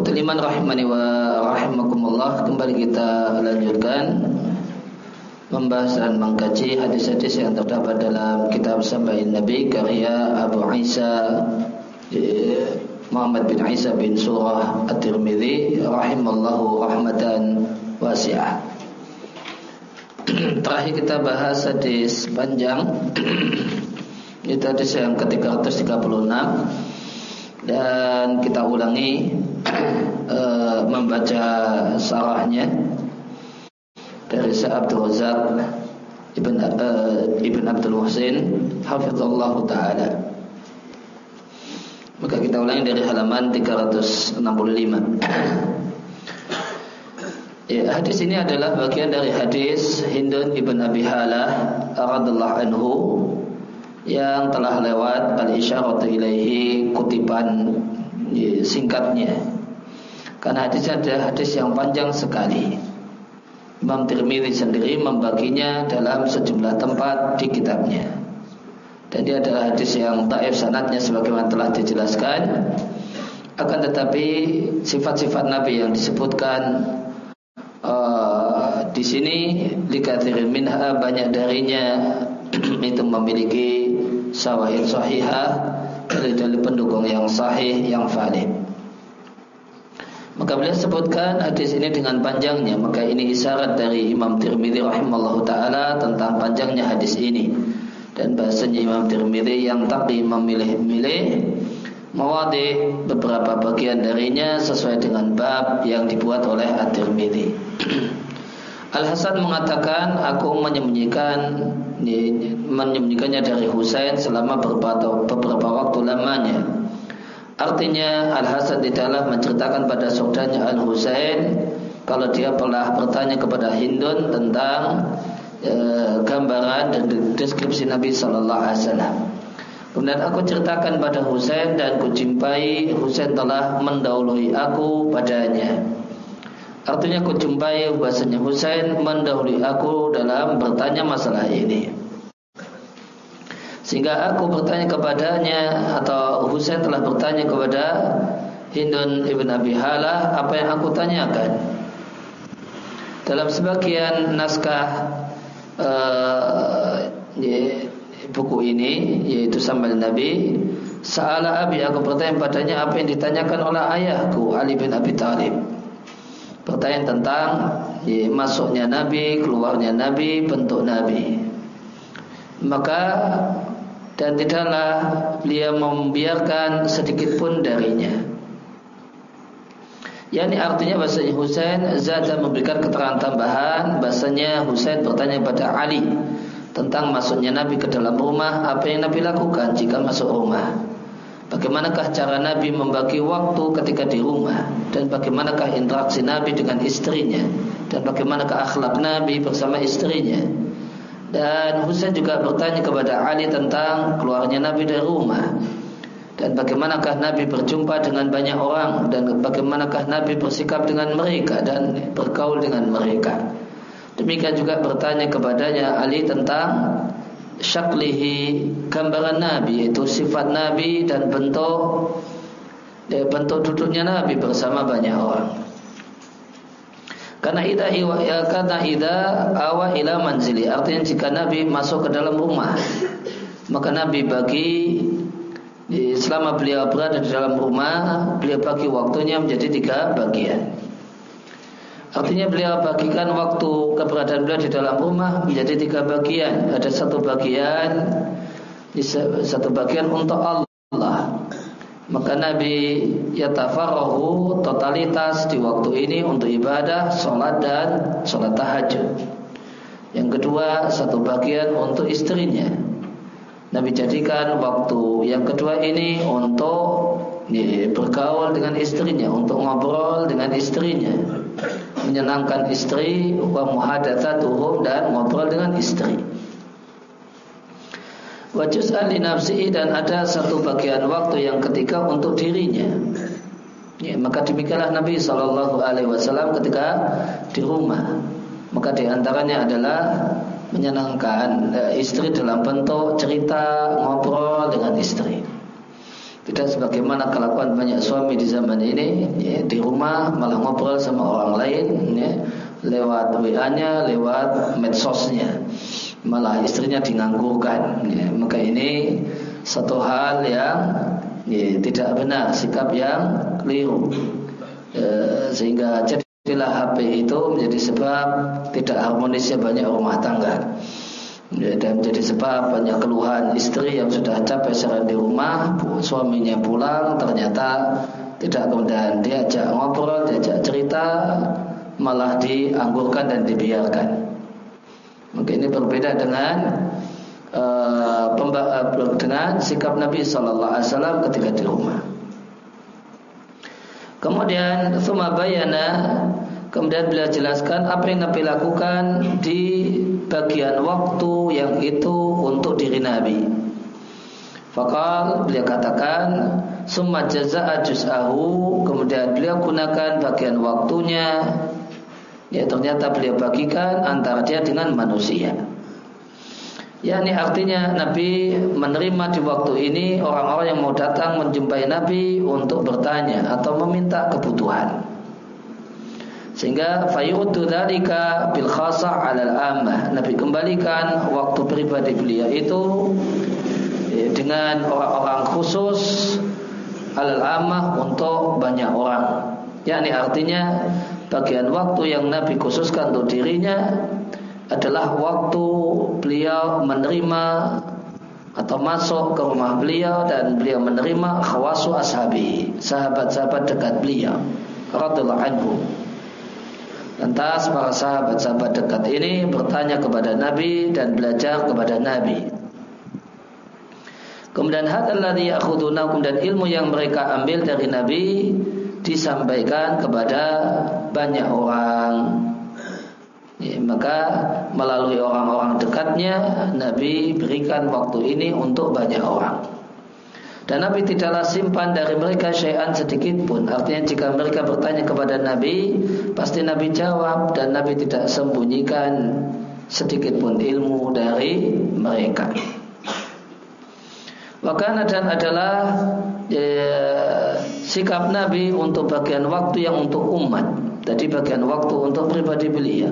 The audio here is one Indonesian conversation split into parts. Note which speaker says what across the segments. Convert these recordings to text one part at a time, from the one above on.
Speaker 1: Ikhwatul iman rahimani wa rahimakumullah. Kembali kita lanjutkan Membahas dan mengkaji hadis-hadis yang terdapat dalam kitab Sambahin Nabi Karya Abu Isa eh, Muhammad bin Isa bin Surah At-Tirmidhi Rahimallahu rahmatan wasi'ah. Terakhir kita bahas hadis panjang. Itu hadis yang ke-336 Dan kita ulangi uh, membaca sarahnya dari Syekh Abdul Razak Ibn, uh, Ibn Abdul Hafizullah Ta'ala. Maka kita ulangi dari halaman 365 Ya, hadis ini adalah bagian dari hadis Hindun ibn Abi Halah radhiallahu anhu yang telah lewat al-isyaratu ilaihi kutipan singkatnya. Karena hadis ada hadis yang panjang sekali. Imam Tirmidzi sendiri membaginya dalam sejumlah tempat di kitabnya. Dan dia adalah hadis yang taif sanatnya sebagaimana telah dijelaskan. Akan tetapi sifat-sifat Nabi yang disebutkan uh, di sini likathirin minha banyak darinya itu memiliki sawahid sahihah dari pendukung yang sahih yang valid. Maka beliau sebutkan hadis ini dengan panjangnya. Maka ini isyarat dari Imam Tirmidzi rahimahullah ta'ala Tentang panjangnya hadis ini. Dan bahasanya Imam Tirmidzi yang tapi memilih-milih Mewadi beberapa bagian darinya Sesuai dengan bab yang dibuat oleh At-Tirmidzi. Al-Hasan mengatakan Aku menyembunyikan Menyembunyikannya dari Husain Selama beberapa, waktu lamanya Artinya Al-Hasan tidaklah menceritakan pada saudaranya Al-Husain kalau dia pernah bertanya kepada Hindun tentang e, gambaran dan deskripsi Nabi Sallallahu Alaihi Wasallam. Kemudian aku ceritakan pada Husain dan kujumpai Husain telah mendahului aku padanya. Artinya kujumpai bahasanya Husain mendahului aku dalam bertanya masalah ini. Sehingga aku bertanya kepadanya atau Husain telah bertanya kepada Hindun ibn Abi Halah apa yang aku tanyakan. Dalam sebagian naskah uh, buku ini yaitu Sambal Nabi Sa'ala Abi aku bertanya padanya apa yang ditanyakan oleh ayahku Ali bin Abi Thalib. Pertanyaan tentang ya, masuknya Nabi, keluarnya Nabi, bentuk Nabi. Maka dan tidaklah beliau membiarkan sedikit pun darinya. Yani artinya bahasanya Husain Zada memberikan keterangan tambahan bahasanya Husain bertanya pada Ali tentang masuknya Nabi ke dalam rumah apa yang Nabi lakukan jika masuk rumah. Bagaimanakah cara Nabi membagi waktu ketika di rumah? Dan bagaimanakah interaksi Nabi dengan istrinya? Dan bagaimanakah akhlak Nabi bersama istrinya. Dan Husain juga bertanya kepada Ali tentang keluarnya Nabi dari rumah. Dan bagaimanakah Nabi berjumpa dengan banyak orang? Dan bagaimanakah Nabi bersikap dengan mereka? Dan bergaul dengan mereka. Demikian juga bertanya kepadanya Ali tentang syaklihi gambaran Nabi yaitu sifat Nabi dan bentuk bentuk duduknya Nabi bersama banyak orang. Karena ida ya, karena ida awa ila manzili artinya jika Nabi masuk ke dalam rumah maka Nabi bagi selama beliau berada di dalam rumah beliau bagi waktunya menjadi tiga bagian. Artinya beliau bagikan waktu keberadaan beliau di dalam rumah menjadi tiga bagian. Ada satu bagian satu bagian untuk Allah maka Nabi yatafarrahu totalitas di waktu ini untuk ibadah, sholat dan sholat tahajud. Yang kedua, satu bagian untuk istrinya. Nabi jadikan waktu yang kedua ini untuk bergaul dengan istrinya, untuk ngobrol dengan istrinya, menyenangkan istri, wa muhadatsatuhum dan ngobrol dengan istri. Wajus ali nafsi dan ada satu bagian waktu yang ketika untuk dirinya. Ya, maka demikianlah Nabi Shallallahu Alaihi Wasallam ketika di rumah. Maka di antaranya adalah menyenangkan e, istri dalam bentuk cerita ngobrol dengan istri. Tidak sebagaimana kelakuan banyak suami di zaman ini ya, Di rumah malah ngobrol sama orang lain ya, Lewat WA-nya, lewat medsosnya. Malah istrinya dinganggurkan ya, Maka ini satu hal yang ya, tidak benar Sikap yang keliru. E, Sehingga jadilah HP itu menjadi sebab Tidak harmonisnya banyak rumah tangga ya, dan menjadi sebab banyak keluhan istri yang sudah capek secara di rumah suaminya pulang ternyata tidak kemudian diajak ngobrol diajak cerita malah dianggurkan dan dibiarkan. Mungkin ini berbeda dengan uh, dengan sikap Nabi Shallallahu Alaihi Wasallam ketika di rumah. Kemudian bayana Kemudian beliau jelaskan apa yang Nabi lakukan di bagian waktu yang itu untuk diri Nabi. Fakal beliau katakan summa jaza'a juz'ahu kemudian beliau gunakan bagian waktunya ya ternyata beliau bagikan antara dia dengan manusia. Ya ini artinya Nabi menerima di waktu ini orang-orang yang mau datang menjumpai Nabi untuk bertanya atau meminta kebutuhan. Sehingga fayudu dzalika bil khasa 'alal ammah. Nabi kembalikan waktu pribadi beliau itu ya, dengan orang-orang khusus alal ammah untuk banyak orang. Yakni artinya bagian waktu yang Nabi khususkan untuk dirinya adalah waktu beliau menerima atau masuk ke rumah beliau dan beliau menerima khawasu ashabi, sahabat-sahabat dekat beliau radhiyallahu anhu. Lantas para sahabat-sahabat dekat ini bertanya kepada Nabi dan belajar kepada Nabi. Kemudian hadzalladzi ya'khudunakum dan ilmu yang mereka ambil dari Nabi disampaikan kepada banyak orang. Ya, maka melalui orang-orang dekatnya Nabi berikan waktu ini untuk banyak orang. Dan Nabi tidaklah simpan dari mereka syai'an sedikit pun. Artinya jika mereka bertanya kepada Nabi, pasti Nabi jawab dan Nabi tidak sembunyikan sedikit pun ilmu dari mereka. Wakana dan adalah ya, sikap Nabi untuk bagian waktu yang untuk umat. Jadi bagian waktu untuk pribadi beliau.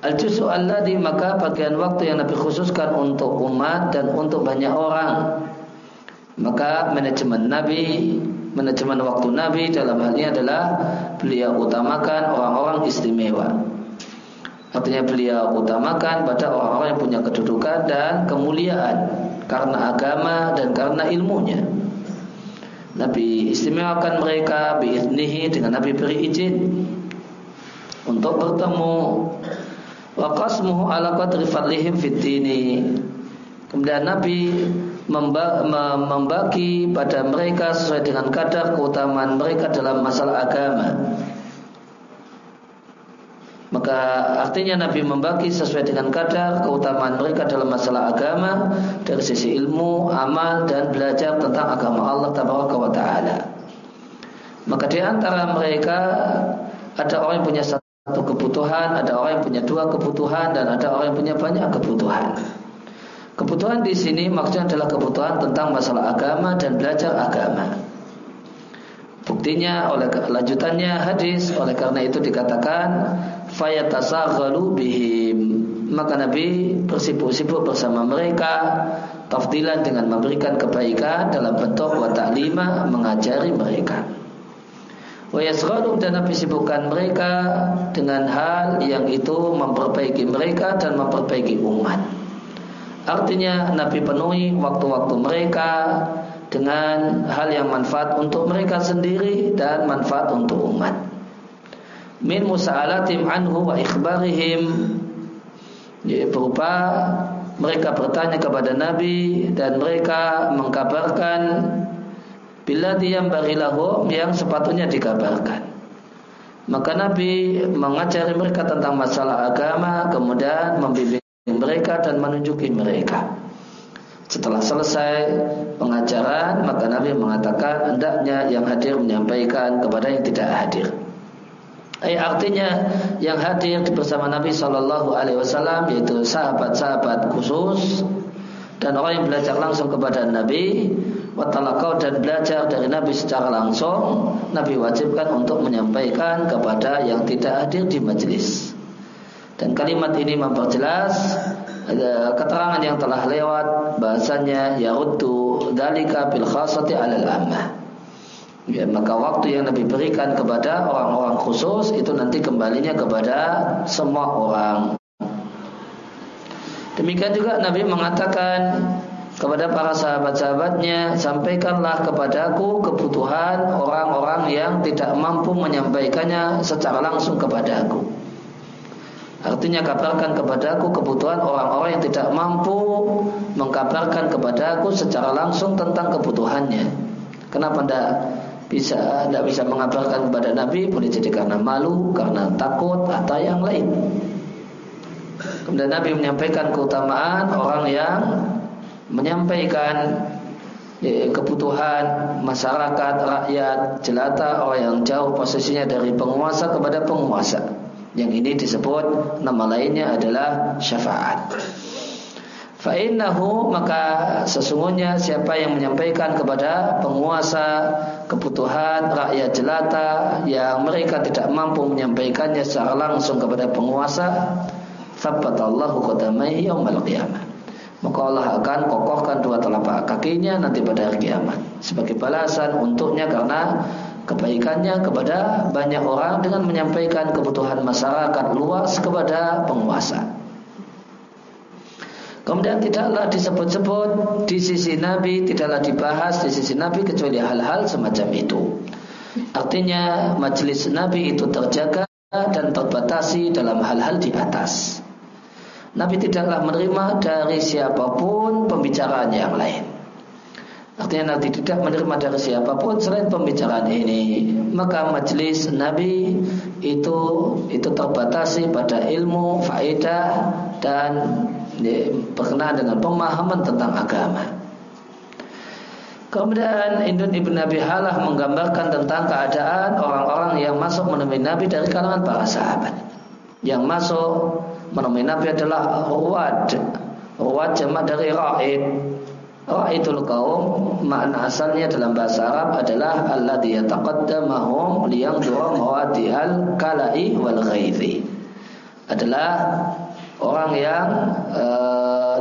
Speaker 1: Al-juzu alladhi maka bagian waktu yang Nabi khususkan untuk umat dan untuk banyak orang maka manajemen Nabi, manajemen waktu Nabi dalam hal ini adalah beliau utamakan orang-orang istimewa. Artinya beliau utamakan pada orang-orang yang punya kedudukan dan kemuliaan karena agama dan karena ilmunya. Nabi istimewakan mereka biiznihi dengan Nabi beri izin untuk bertemu wa qasmuhu ala qadri fadlihim Kemudian Nabi membagi pada mereka sesuai dengan kadar keutamaan mereka dalam masalah agama. Maka artinya Nabi membagi sesuai dengan kadar keutamaan mereka dalam masalah agama dari sisi ilmu, amal dan belajar tentang agama Allah Tabaraka wa taala. Maka di antara mereka ada orang yang punya satu kebutuhan, ada orang yang punya dua kebutuhan dan ada orang yang punya banyak kebutuhan. Kebutuhan di sini maksudnya adalah kebutuhan tentang masalah agama dan belajar agama. Buktinya oleh lanjutannya hadis oleh karena itu dikatakan fayatasaghalu bihim maka Nabi bersibuk-sibuk bersama mereka tafdilan dengan memberikan kebaikan dalam bentuk wa ta'lima mengajari mereka. Wa yasghalu dan Nabi sibukkan mereka dengan hal yang itu memperbaiki mereka dan memperbaiki umat. Artinya Nabi penuhi waktu-waktu mereka dengan hal yang manfaat untuk mereka sendiri dan manfaat untuk umat. Min musa'alatim anhu wa ikhbarihim ya, berupa mereka bertanya kepada Nabi dan mereka mengkabarkan bila yang barilahum yang sepatutnya dikabarkan. Maka Nabi mengajari mereka tentang masalah agama kemudian membimbing mereka dan menunjuki mereka. Setelah selesai pengajaran, maka Nabi mengatakan hendaknya yang hadir menyampaikan kepada yang tidak hadir. Eh, artinya yang hadir bersama Nabi Shallallahu Alaihi Wasallam yaitu sahabat-sahabat khusus dan orang yang belajar langsung kepada Nabi watalakau dan belajar dari Nabi secara langsung Nabi wajibkan untuk menyampaikan kepada yang tidak hadir di majelis dan kalimat ini memperjelas keterangan yang telah lewat bahasanya yaruddu dalika bil khasati alal ammah. Ya, maka waktu yang Nabi berikan kepada orang-orang khusus itu nanti kembalinya kepada semua orang. Demikian juga Nabi mengatakan kepada para sahabat-sahabatnya sampaikanlah kepadaku kebutuhan orang-orang yang tidak mampu menyampaikannya secara langsung kepadaku Artinya kabarkan kepadaku kebutuhan orang-orang yang tidak mampu mengkabarkan kepadaku secara langsung tentang kebutuhannya. Kenapa tidak bisa tidak bisa mengabarkan kepada Nabi? Boleh jadi karena malu, karena takut atau yang lain. Kemudian Nabi menyampaikan keutamaan orang yang menyampaikan ya, kebutuhan masyarakat, rakyat, jelata, orang yang jauh posisinya dari penguasa kepada penguasa. Yang ini disebut nama lainnya adalah syafaat. Fa'innahu maka sesungguhnya siapa yang menyampaikan kepada penguasa kebutuhan rakyat jelata yang mereka tidak mampu menyampaikannya secara langsung kepada penguasa, Allahu qadamaihi yaumal qiyamah. Maka Allah akan kokohkan dua telapak kakinya nanti pada hari kiamat sebagai balasan untuknya karena kebaikannya kepada banyak orang dengan menyampaikan kebutuhan masyarakat luas kepada penguasa. Kemudian tidaklah disebut-sebut di sisi Nabi, tidaklah dibahas di sisi Nabi kecuali hal-hal semacam itu. Artinya majelis Nabi itu terjaga dan terbatasi dalam hal-hal di atas. Nabi tidaklah menerima dari siapa pun pembicaraan yang lain. Artinya nanti tidak menerima dari siapa pun selain pembicaraan ini. Maka majelis Nabi itu itu terbatasi pada ilmu, faedah dan ya, berkenaan dengan pemahaman tentang agama. Kemudian Indun Ibn Nabi Halah menggambarkan tentang keadaan orang-orang yang masuk menemui Nabi dari kalangan para sahabat. Yang masuk menemui Nabi adalah Ruwad. Ruwad jemaah dari Ra'id Ra'aitul kaum makna asalnya dalam bahasa Arab adalah alladhi yataqaddamahum liyanzura mawadihal kala'i wal ghaizi. Adalah orang yang e,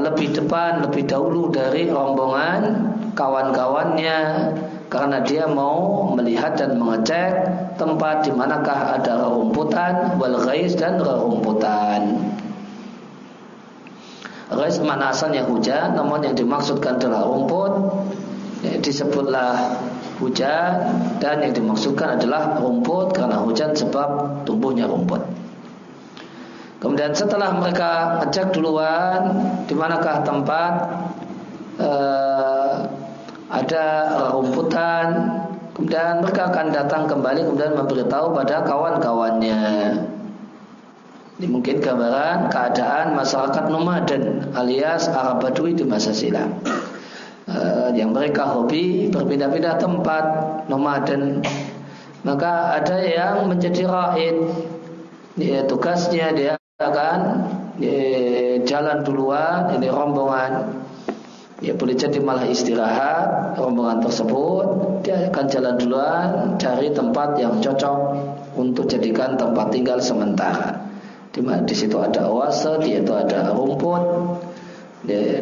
Speaker 1: lebih depan, lebih dahulu dari rombongan kawan-kawannya karena dia mau melihat dan mengecek tempat di manakah ada rerumputan wal ghaiz dan rerumputan. Ghais mana asalnya hujan Namun yang dimaksudkan adalah rumput ya, Disebutlah hujan Dan yang dimaksudkan adalah rumput Karena hujan sebab tumbuhnya rumput Kemudian setelah mereka ngecek duluan di manakah tempat uh, ada rumputan, kemudian mereka akan datang kembali kemudian memberitahu pada kawan-kawannya. Ini mungkin gambaran keadaan masyarakat nomaden alias Arab Badui di masa silam. Uh, yang mereka hobi berpindah-pindah tempat nomaden. Maka ada yang menjadi raid. Ya, tugasnya dia akan ya, jalan duluan ini rombongan ya boleh jadi malah istirahat rombongan tersebut dia akan jalan duluan cari tempat yang cocok untuk jadikan tempat tinggal sementara di, di situ ada oase, di itu ada rumput,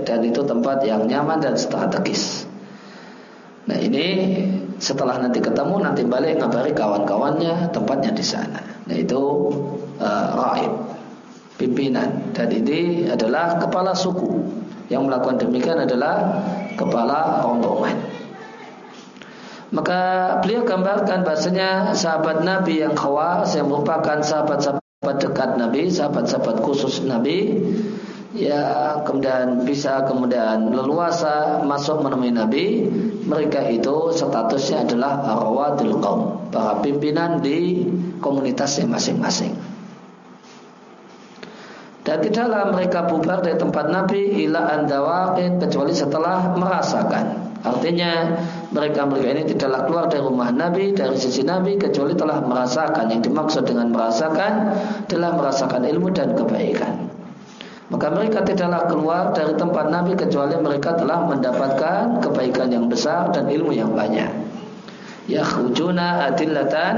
Speaker 1: dan itu tempat yang nyaman dan strategis. Nah ini setelah nanti ketemu nanti balik ngabari kawan-kawannya tempatnya di sana. Nah itu uh, raib pimpinan dan ini adalah kepala suku yang melakukan demikian adalah kepala rombongan. Maka beliau gambarkan bahasanya sahabat Nabi yang khawas yang merupakan sahabat-sahabat sahabat dekat Nabi, sahabat-sahabat khusus Nabi ya kemudian bisa kemudian leluasa masuk menemui Nabi mereka itu statusnya adalah arwadul kaum para pimpinan di komunitasnya masing-masing. Dan tidaklah mereka bubar dari tempat Nabi ila andawaqin kecuali setelah merasakan. Artinya mereka-mereka ini tidaklah keluar dari rumah Nabi, dari sisi Nabi kecuali telah merasakan yang dimaksud dengan merasakan telah merasakan ilmu dan kebaikan. Maka mereka tidaklah keluar dari tempat Nabi kecuali mereka telah mendapatkan kebaikan yang besar dan ilmu yang banyak. Yakhrujuna adillatan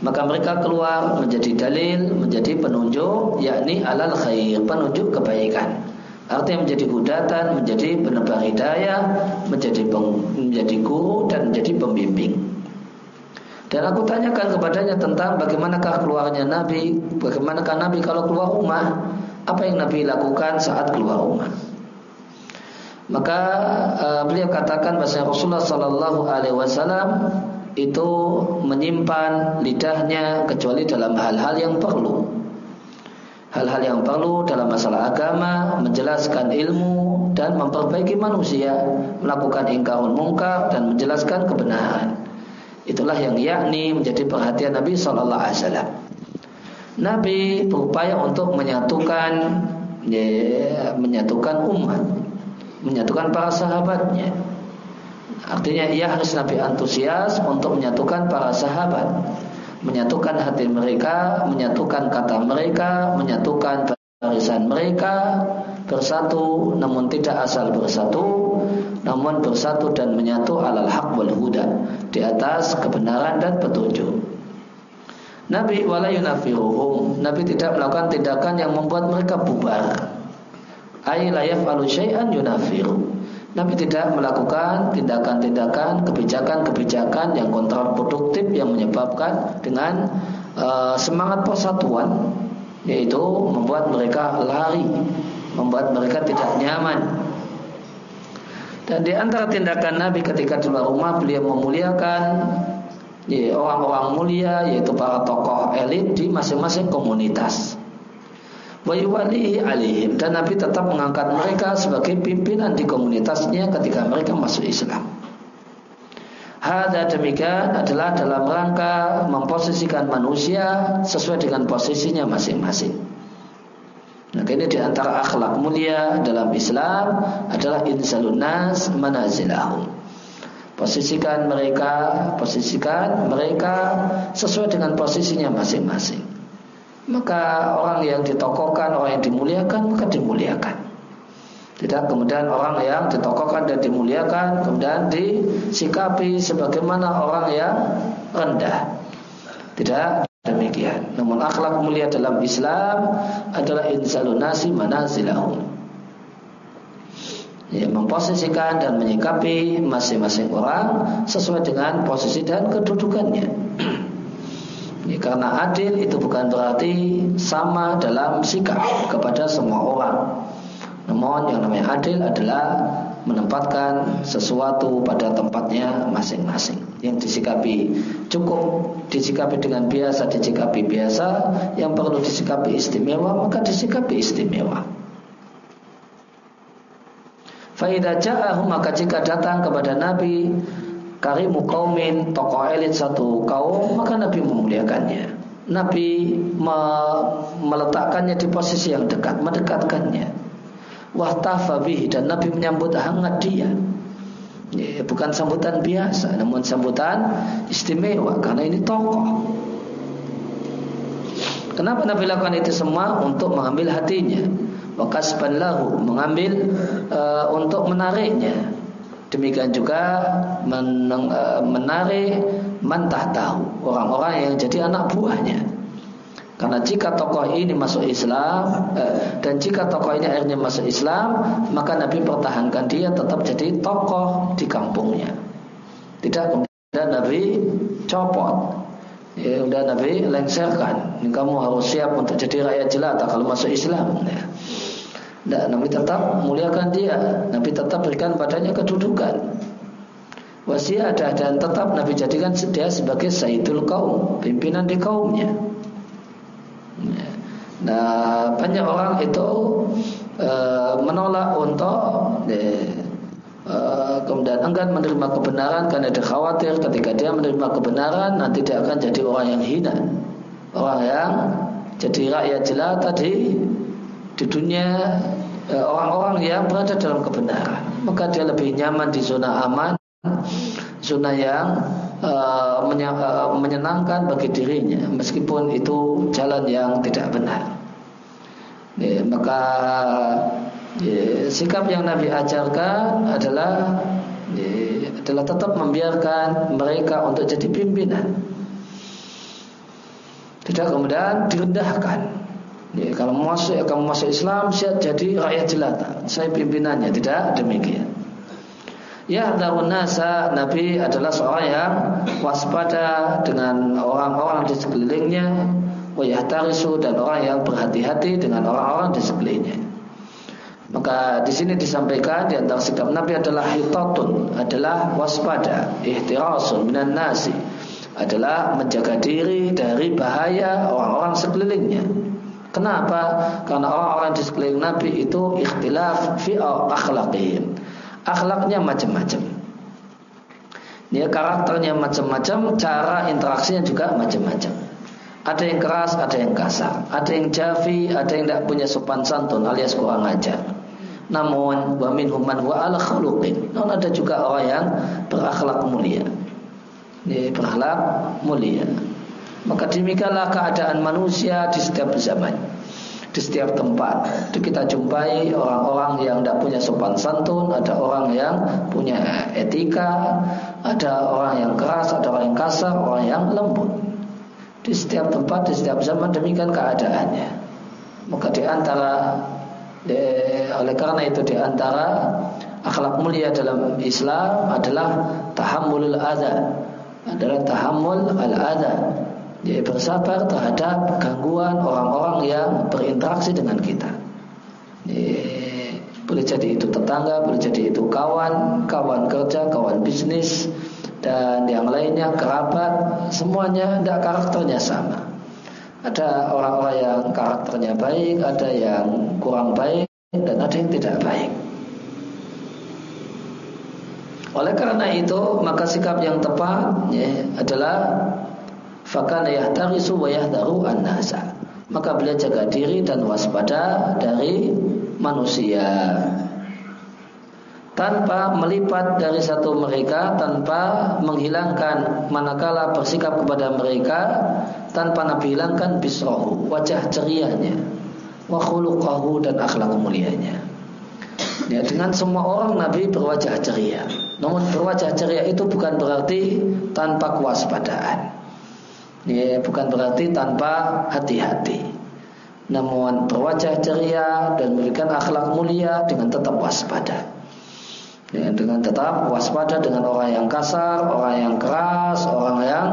Speaker 1: maka mereka keluar menjadi dalil, menjadi penunjuk, yakni alal khair, penunjuk kebaikan. Artinya menjadi hudatan, menjadi penebar hidayah, menjadi menjadi guru dan menjadi pembimbing. Dan aku tanyakan kepadanya tentang bagaimanakah keluarnya Nabi, bagaimanakah Nabi kalau keluar rumah, apa yang Nabi lakukan saat keluar rumah. Maka uh, beliau katakan bahasa Rasulullah Sallallahu Alaihi Wasallam itu menyimpan lidahnya kecuali dalam hal-hal yang perlu. Hal-hal yang perlu dalam masalah agama, menjelaskan ilmu dan memperbaiki manusia, melakukan ingkarun mungkar dan menjelaskan kebenaran. Itulah yang yakni menjadi perhatian Nabi Shallallahu Alaihi Wasallam. Nabi berupaya untuk menyatukan ya, menyatukan umat, menyatukan para sahabatnya. Artinya ia harus Nabi antusias untuk menyatukan para sahabat, menyatukan hati mereka, menyatukan kata mereka, menyatukan barisan mereka bersatu namun tidak asal bersatu namun bersatu dan menyatu alal haq wal huda di atas kebenaran dan petunjuk. Nabi wala yunafiruhum. Nabi tidak melakukan tindakan yang membuat mereka bubar. Ai la yaf'alu syai'an. Nabi tidak melakukan tindakan-tindakan kebijakan-kebijakan yang kontraproduktif yang menyebabkan dengan uh, semangat persatuan yaitu membuat mereka lari, membuat mereka tidak nyaman dan di antara tindakan Nabi ketika di luar rumah beliau memuliakan ya, orang-orang mulia yaitu para tokoh elit di masing-masing komunitas. Alihim dan Nabi tetap mengangkat mereka sebagai pimpinan di komunitasnya ketika mereka masuk Islam. Hada demikian adalah dalam rangka memposisikan manusia sesuai dengan posisinya masing-masing. Nah, ini di antara akhlak mulia dalam Islam adalah insalun nas manazilahum. Posisikan mereka, posisikan mereka sesuai dengan posisinya masing-masing. Maka orang yang ditokohkan, orang yang dimuliakan, maka dimuliakan. Tidak kemudian orang yang ditokohkan dan dimuliakan kemudian disikapi sebagaimana orang yang rendah. Tidak demikian. Namun akhlak mulia dalam Islam adalah insalun nasi manazilahum. Ya, memposisikan dan menyikapi masing-masing orang sesuai dengan posisi dan kedudukannya. ya, karena adil itu bukan berarti sama dalam sikap kepada semua orang. Namun yang namanya adil adalah menempatkan sesuatu pada tempatnya masing-masing. Yang disikapi cukup disikapi dengan biasa, disikapi biasa, yang perlu disikapi istimewa, maka disikapi istimewa. Faidah ja'ahu maka jika datang kepada Nabi karimu kaumin tokoh elit satu kaum maka Nabi memuliakannya. Nabi me meletakkannya di posisi yang dekat, mendekatkannya wahtafa bihi dan Nabi menyambut hangat dia. Ya, bukan sambutan biasa, namun sambutan istimewa karena ini tokoh. Kenapa Nabi lakukan itu semua untuk mengambil hatinya? Wakasban lahu mengambil uh, untuk menariknya. Demikian juga men, uh, menarik mantah tahu orang-orang yang jadi anak buahnya. Karena jika tokoh ini masuk Islam eh, dan jika tokoh ini akhirnya masuk Islam, maka Nabi pertahankan dia tetap jadi tokoh di kampungnya. Tidak kemudian Nabi copot. Ya, udah Nabi lengserkan. Kamu harus siap untuk jadi rakyat jelata kalau masuk Islam. Ya. Dan Nabi tetap muliakan dia. Nabi tetap berikan padanya kedudukan. Wasiat dan tetap Nabi jadikan dia sebagai Sayyidul kaum, pimpinan di kaumnya. Nah, banyak orang itu e, menolak untuk e, e, kemudian enggan menerima kebenaran karena dia khawatir ketika dia menerima kebenaran nanti dia akan jadi orang yang hina, orang yang jadi rakyat jelata di di dunia orang-orang yang berada dalam kebenaran. Maka dia lebih nyaman di zona aman, zona yang uh, menyenangkan bagi dirinya meskipun itu jalan yang tidak benar. Ya, maka ya, sikap yang Nabi ajarkan adalah ya, adalah tetap membiarkan mereka untuk jadi pimpinan. Tidak kemudian direndahkan. Ya, kalau masuk kamu masuk Islam, siap jadi rakyat jelata. Saya pimpinannya, tidak demikian. Ya darun nasa Nabi adalah seorang yang waspada dengan orang-orang di sekelilingnya wayahtarisu dan orang yang berhati-hati dengan orang-orang di sekelilingnya. Maka di sini disampaikan di antara sikap Nabi adalah hitatun, adalah waspada, ihtirasun minan nasi, adalah menjaga diri dari bahaya orang-orang sekelilingnya. Kenapa? Karena orang-orang di sekeliling Nabi itu ikhtilaf fi akhlaqihim akhlaknya macam-macam. Dia karakternya macam-macam, cara interaksinya juga macam-macam. Ada yang keras, ada yang kasar, ada yang jafi, ada yang tidak punya sopan santun alias kurang ajar. Namun wa minhum man wa ala khuluqin. Namun ada juga orang yang berakhlak mulia. Ini berakhlak mulia. Maka demikianlah keadaan manusia di setiap zaman di setiap tempat. Itu kita jumpai orang-orang yang tidak punya sopan santun, ada orang yang punya etika, ada orang yang keras, ada orang yang kasar, orang yang lembut. Di setiap tempat, di setiap zaman demikian keadaannya. Maka di antara di, oleh karena itu di antara akhlak mulia dalam Islam adalah tahammulul adha, adalah tahammul al-adha dia bersabar terhadap gangguan orang-orang yang berinteraksi dengan kita. Dia, boleh jadi itu tetangga, boleh jadi itu kawan, kawan kerja, kawan bisnis, dan yang lainnya kerabat, semuanya tidak karakternya sama. Ada orang-orang yang karakternya baik, ada yang kurang baik, dan ada yang tidak baik. Oleh karena itu, maka sikap yang tepat ya, adalah fakana yahtarisu wa yahdaru an-nasa. Maka beliau jaga diri dan waspada dari manusia. Tanpa melipat dari satu mereka tanpa menghilangkan manakala bersikap kepada mereka tanpa Nabi hilangkan bisrohu wajah cerianya wa khuluqahu dan akhlak mulianya. Ya, dengan semua orang Nabi berwajah ceria. Namun berwajah ceria itu bukan berarti tanpa kewaspadaan Ya, bukan berarti tanpa hati-hati. Namun berwajah ceria dan memberikan akhlak mulia dengan tetap waspada. Ya, dengan tetap waspada dengan orang yang kasar, orang yang keras, orang yang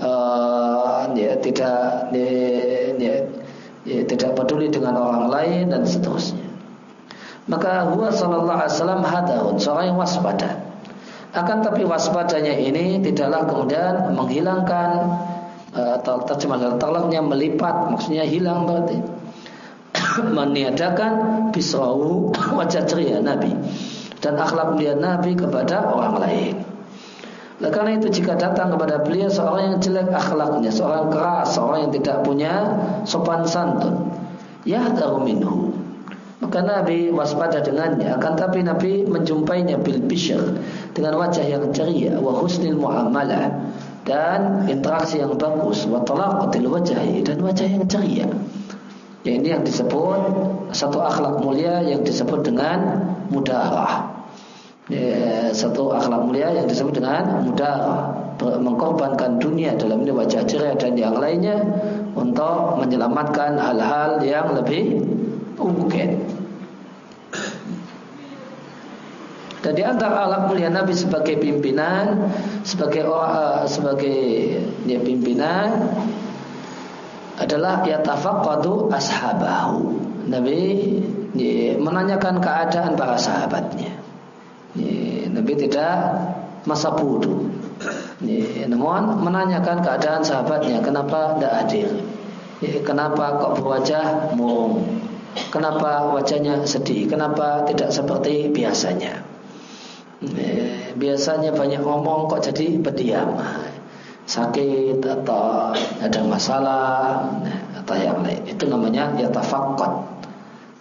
Speaker 1: uh, ya, tidak ya, ya, ya, tidak peduli dengan orang lain dan seterusnya. Maka huwa sallallahu alaihi wasallam hadahun, seorang yang waspada. Akan tapi waspadanya ini tidaklah kemudian menghilangkan terjemahan talaknya melipat maksudnya hilang berarti meniadakan bisrahu wajah ceria Nabi dan akhlak mulia Nabi kepada orang lain. Nah, karena itu jika datang kepada beliau seorang yang jelek akhlaknya, seorang keras, seorang yang tidak punya sopan santun, ya minhu. Maka Nabi waspada dengannya. Akan tapi Nabi menjumpainya bil bishr dengan wajah yang ceria, wa husnil muamalah dan interaksi yang bagus wa talaqatil wajhi dan wajah yang ceria. Ya, ini yang disebut satu akhlak mulia yang disebut dengan mudarah. Ya, satu akhlak mulia yang disebut dengan mudarah mengkorbankan dunia dalam ini wajah ceria dan yang lainnya untuk menyelamatkan hal-hal yang lebih mungkin. Dan di antara alat mulia Nabi sebagai pimpinan, sebagai uh, sebagai ya, pimpinan adalah yatafaqqadu ashabahu. Nabi ya, menanyakan keadaan para sahabatnya. Ya, Nabi tidak masa bodoh. Ya, namun menanyakan keadaan sahabatnya, kenapa tidak hadir? Ya, kenapa kok berwajah murung? Kenapa wajahnya sedih? Kenapa tidak seperti biasanya? Eh, biasanya banyak ngomong kok jadi berdiam. Sakit atau ada masalah atau yang lain. Itu namanya ya tafakot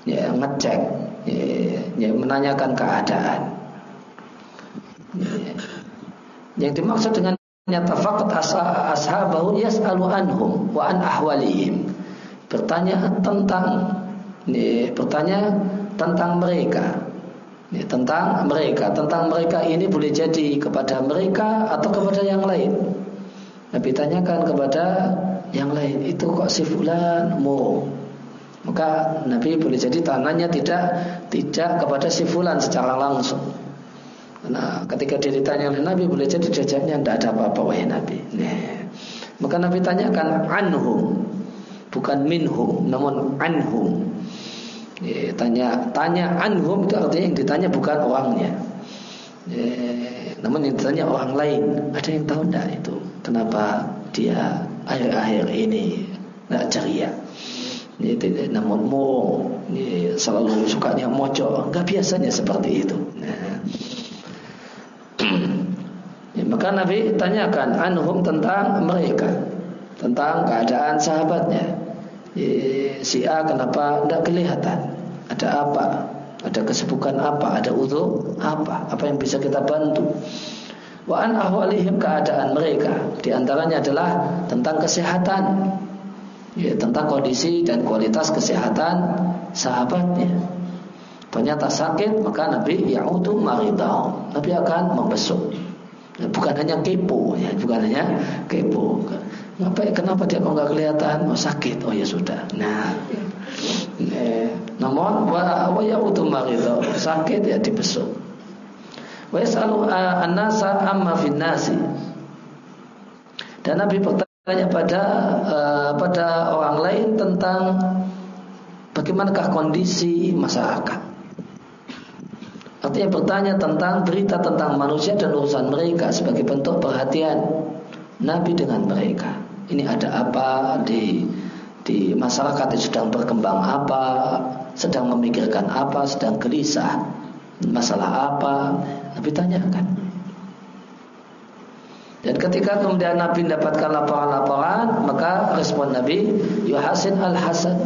Speaker 1: ya ngecek. Ya, ya menanyakan keadaan. Ya. yang dimaksud dengan yatafaqat ashabahu yas'alu anhum wa an ahwalihim. Bertanya tentang Ini bertanya tentang mereka. Ini tentang mereka, tentang mereka ini boleh jadi kepada mereka atau kepada yang lain. Nabi tanyakan kepada yang lain, itu kok si fulan mu? Maka Nabi boleh jadi tanahnya tidak tidak kepada si fulan secara langsung. Nah, ketika dia ditanya oleh Nabi boleh jadi jajaknya tidak ada apa-apa wahai Nabi. Nah, maka Nabi tanyakan anhum, bukan minhum, namun anhum. Ya, tanya tanya anhum itu artinya yang ditanya bukan orangnya. Ya, namun yang ditanya orang lain. Ada yang tahu tidak itu? Kenapa dia akhir-akhir ini tidak ceria? Ya, namun mau ya, selalu sukanya mojo. Enggak biasanya seperti itu. Nah. ya, maka Nabi tanyakan anhum tentang mereka, tentang keadaan sahabatnya. Ya, si A kenapa tidak kelihatan? Ada apa? Ada kesibukan apa? Ada udhu apa? Apa yang bisa kita bantu? Wa an ahwalihim keadaan mereka Di antaranya adalah tentang kesehatan ya, Tentang kondisi dan kualitas kesehatan sahabatnya Ternyata sakit maka Nabi ya'udu maridau Nabi akan membesuk ya, Bukan hanya kepo ya, Bukan hanya kepo Kenapa, kenapa dia kok nggak kelihatan? Oh sakit, oh ya sudah. Nah, eh, namun wa yautu marido sakit ya dibesuk. Wa yasalu an-nasa amma. Dan Nabi bertanya pada uh, pada orang lain tentang bagaimanakah kondisi masyarakat. Artinya bertanya tentang berita tentang manusia dan urusan mereka sebagai bentuk perhatian Nabi dengan mereka. Ini ada apa di di masyarakat yang sedang berkembang apa, sedang memikirkan apa, sedang gelisah, masalah apa, Nabi tanyakan. Dan ketika kemudian Nabi mendapatkan laporan-laporan, maka respon Nabi, yuhasin al-hasan.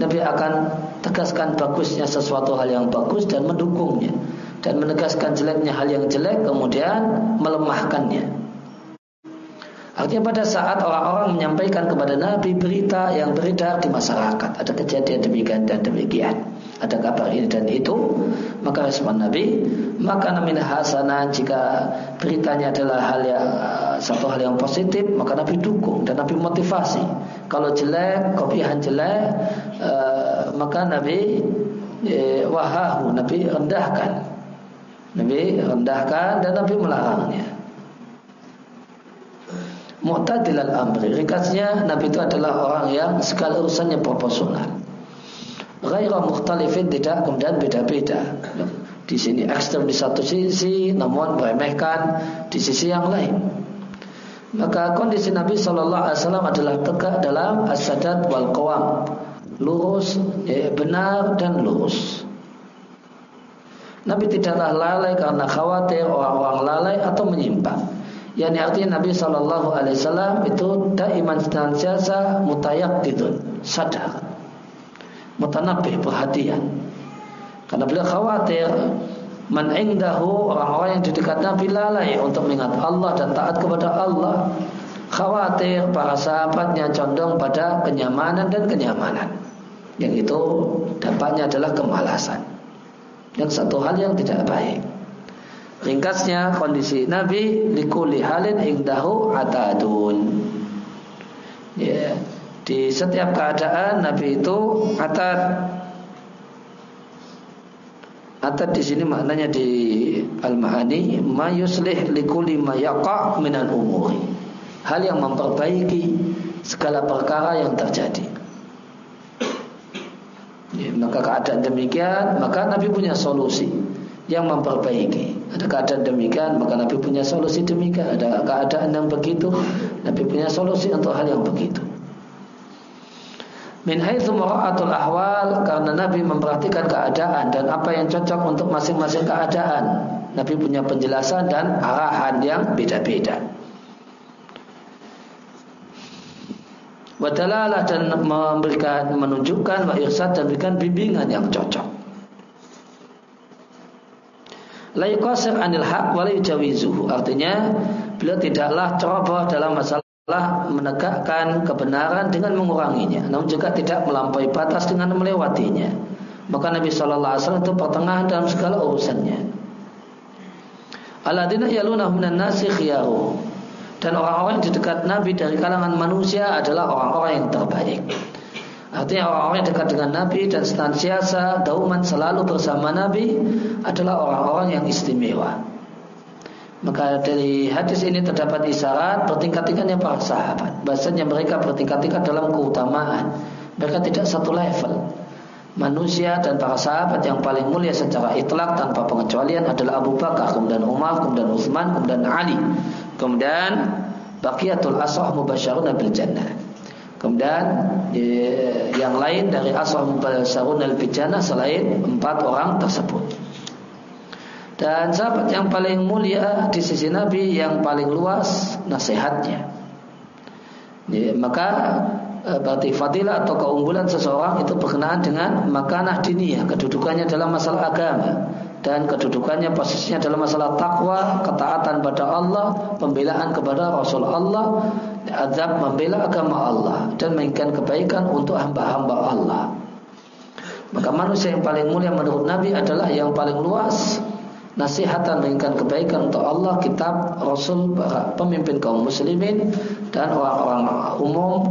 Speaker 1: Nabi akan tegaskan bagusnya sesuatu hal yang bagus dan mendukungnya dan menegaskan jeleknya hal yang jelek kemudian melemahkannya. Artinya pada saat orang-orang menyampaikan kepada Nabi berita yang beredar di masyarakat, ada kejadian demikian dan demikian, ada kabar ini dan itu, maka respon Nabi, maka namanya hasanah jika beritanya adalah hal yang satu hal yang positif, maka Nabi dukung dan Nabi motivasi. Kalau jelek, kopihan jelek, uh, maka Nabi eh, wahahu, Nabi rendahkan, Nabi rendahkan dan Nabi melarangnya. Mu'tadil al-amri. Ringkasnya Nabi itu adalah orang yang Segala urusannya proporsional. Ghairah mukhtalifin tidak kemudian beda-beda. Di sini ekstrem di satu sisi Namun meremehkan di sisi yang lain. Maka kondisi Nabi Shallallahu Alaihi Wasallam adalah tegak dalam as-sadat wal qawam. Lurus, ya, benar dan lurus. Nabi tidaklah lalai karena khawatir orang-orang lalai atau menyimpang yang artinya Nabi Shallallahu Alaihi Wasallam itu daiman senantiasa mutayakidun sadar mutanabih perhatian. Karena beliau khawatir man orang-orang yang di dekat Nabi lalai untuk mengingat Allah dan taat kepada Allah. Khawatir para sahabatnya condong pada kenyamanan dan kenyamanan. Yang itu dampaknya adalah kemalasan. Yang satu hal yang tidak baik Ringkasnya kondisi Nabi likuli halin ingdahu atadun. Ya, di setiap keadaan Nabi itu atad Atad di sini maknanya di Al-Mahani ma yuslih likuli ma yaqa minan umuri. Hal yang memperbaiki segala perkara yang terjadi. Ya, maka keadaan demikian, maka Nabi punya solusi yang memperbaiki. Ada keadaan demikian, maka Nabi punya solusi demikian. Ada keadaan yang begitu, Nabi punya solusi untuk hal yang begitu. Min haitsu mara'atul ahwal karena Nabi memperhatikan keadaan dan apa yang cocok untuk masing-masing keadaan. Nabi punya penjelasan dan arahan yang beda-beda. Wadalalah dan memberikan menunjukkan wa irsad dan memberikan bimbingan yang cocok la yuqasir anil haq wa. Artinya beliau tidaklah ceroboh dalam masalah menegakkan kebenaran dengan menguranginya, namun juga tidak melampaui batas dengan melewatinya. Maka Nabi Shallallahu Alaihi Wasallam itu pertengahan dalam segala urusannya. Aladina yaluna minan nasi khiyaru. Dan orang-orang di dekat Nabi dari kalangan manusia adalah orang-orang yang terbaik. Artinya orang-orang yang dekat dengan Nabi dan senantiasa dauman selalu bersama Nabi adalah orang-orang yang istimewa. Maka dari hadis ini terdapat isyarat bertingkat-tingkatnya para sahabat. Bahasanya mereka bertingkat-tingkat dalam keutamaan. Mereka tidak satu level. Manusia dan para sahabat yang paling mulia secara itlak tanpa pengecualian adalah Abu Bakar, kemudian Umar, kemudian Utsman, kemudian Ali. Kemudian Baqiyatul Asrah Mubasyarun bil Jannah. Kemudian yang lain dari Asrah Mubasyarun bil Jannah selain empat orang tersebut. Dan sahabat yang paling mulia di sisi Nabi yang paling luas nasihatnya. Ya, maka e, berarti fadilah atau keunggulan seseorang itu berkenaan dengan makanah diniyah, kedudukannya dalam masalah agama dan kedudukannya posisinya dalam masalah takwa, ketaatan pada Allah, pembelaan kepada Rasul Allah, azab membela agama Allah dan menginginkan kebaikan untuk hamba-hamba Allah. Maka manusia yang paling mulia menurut Nabi adalah yang paling luas nasihatan menginginkan kebaikan untuk Allah, kitab, Rasul, pemimpin kaum muslimin dan orang-orang umum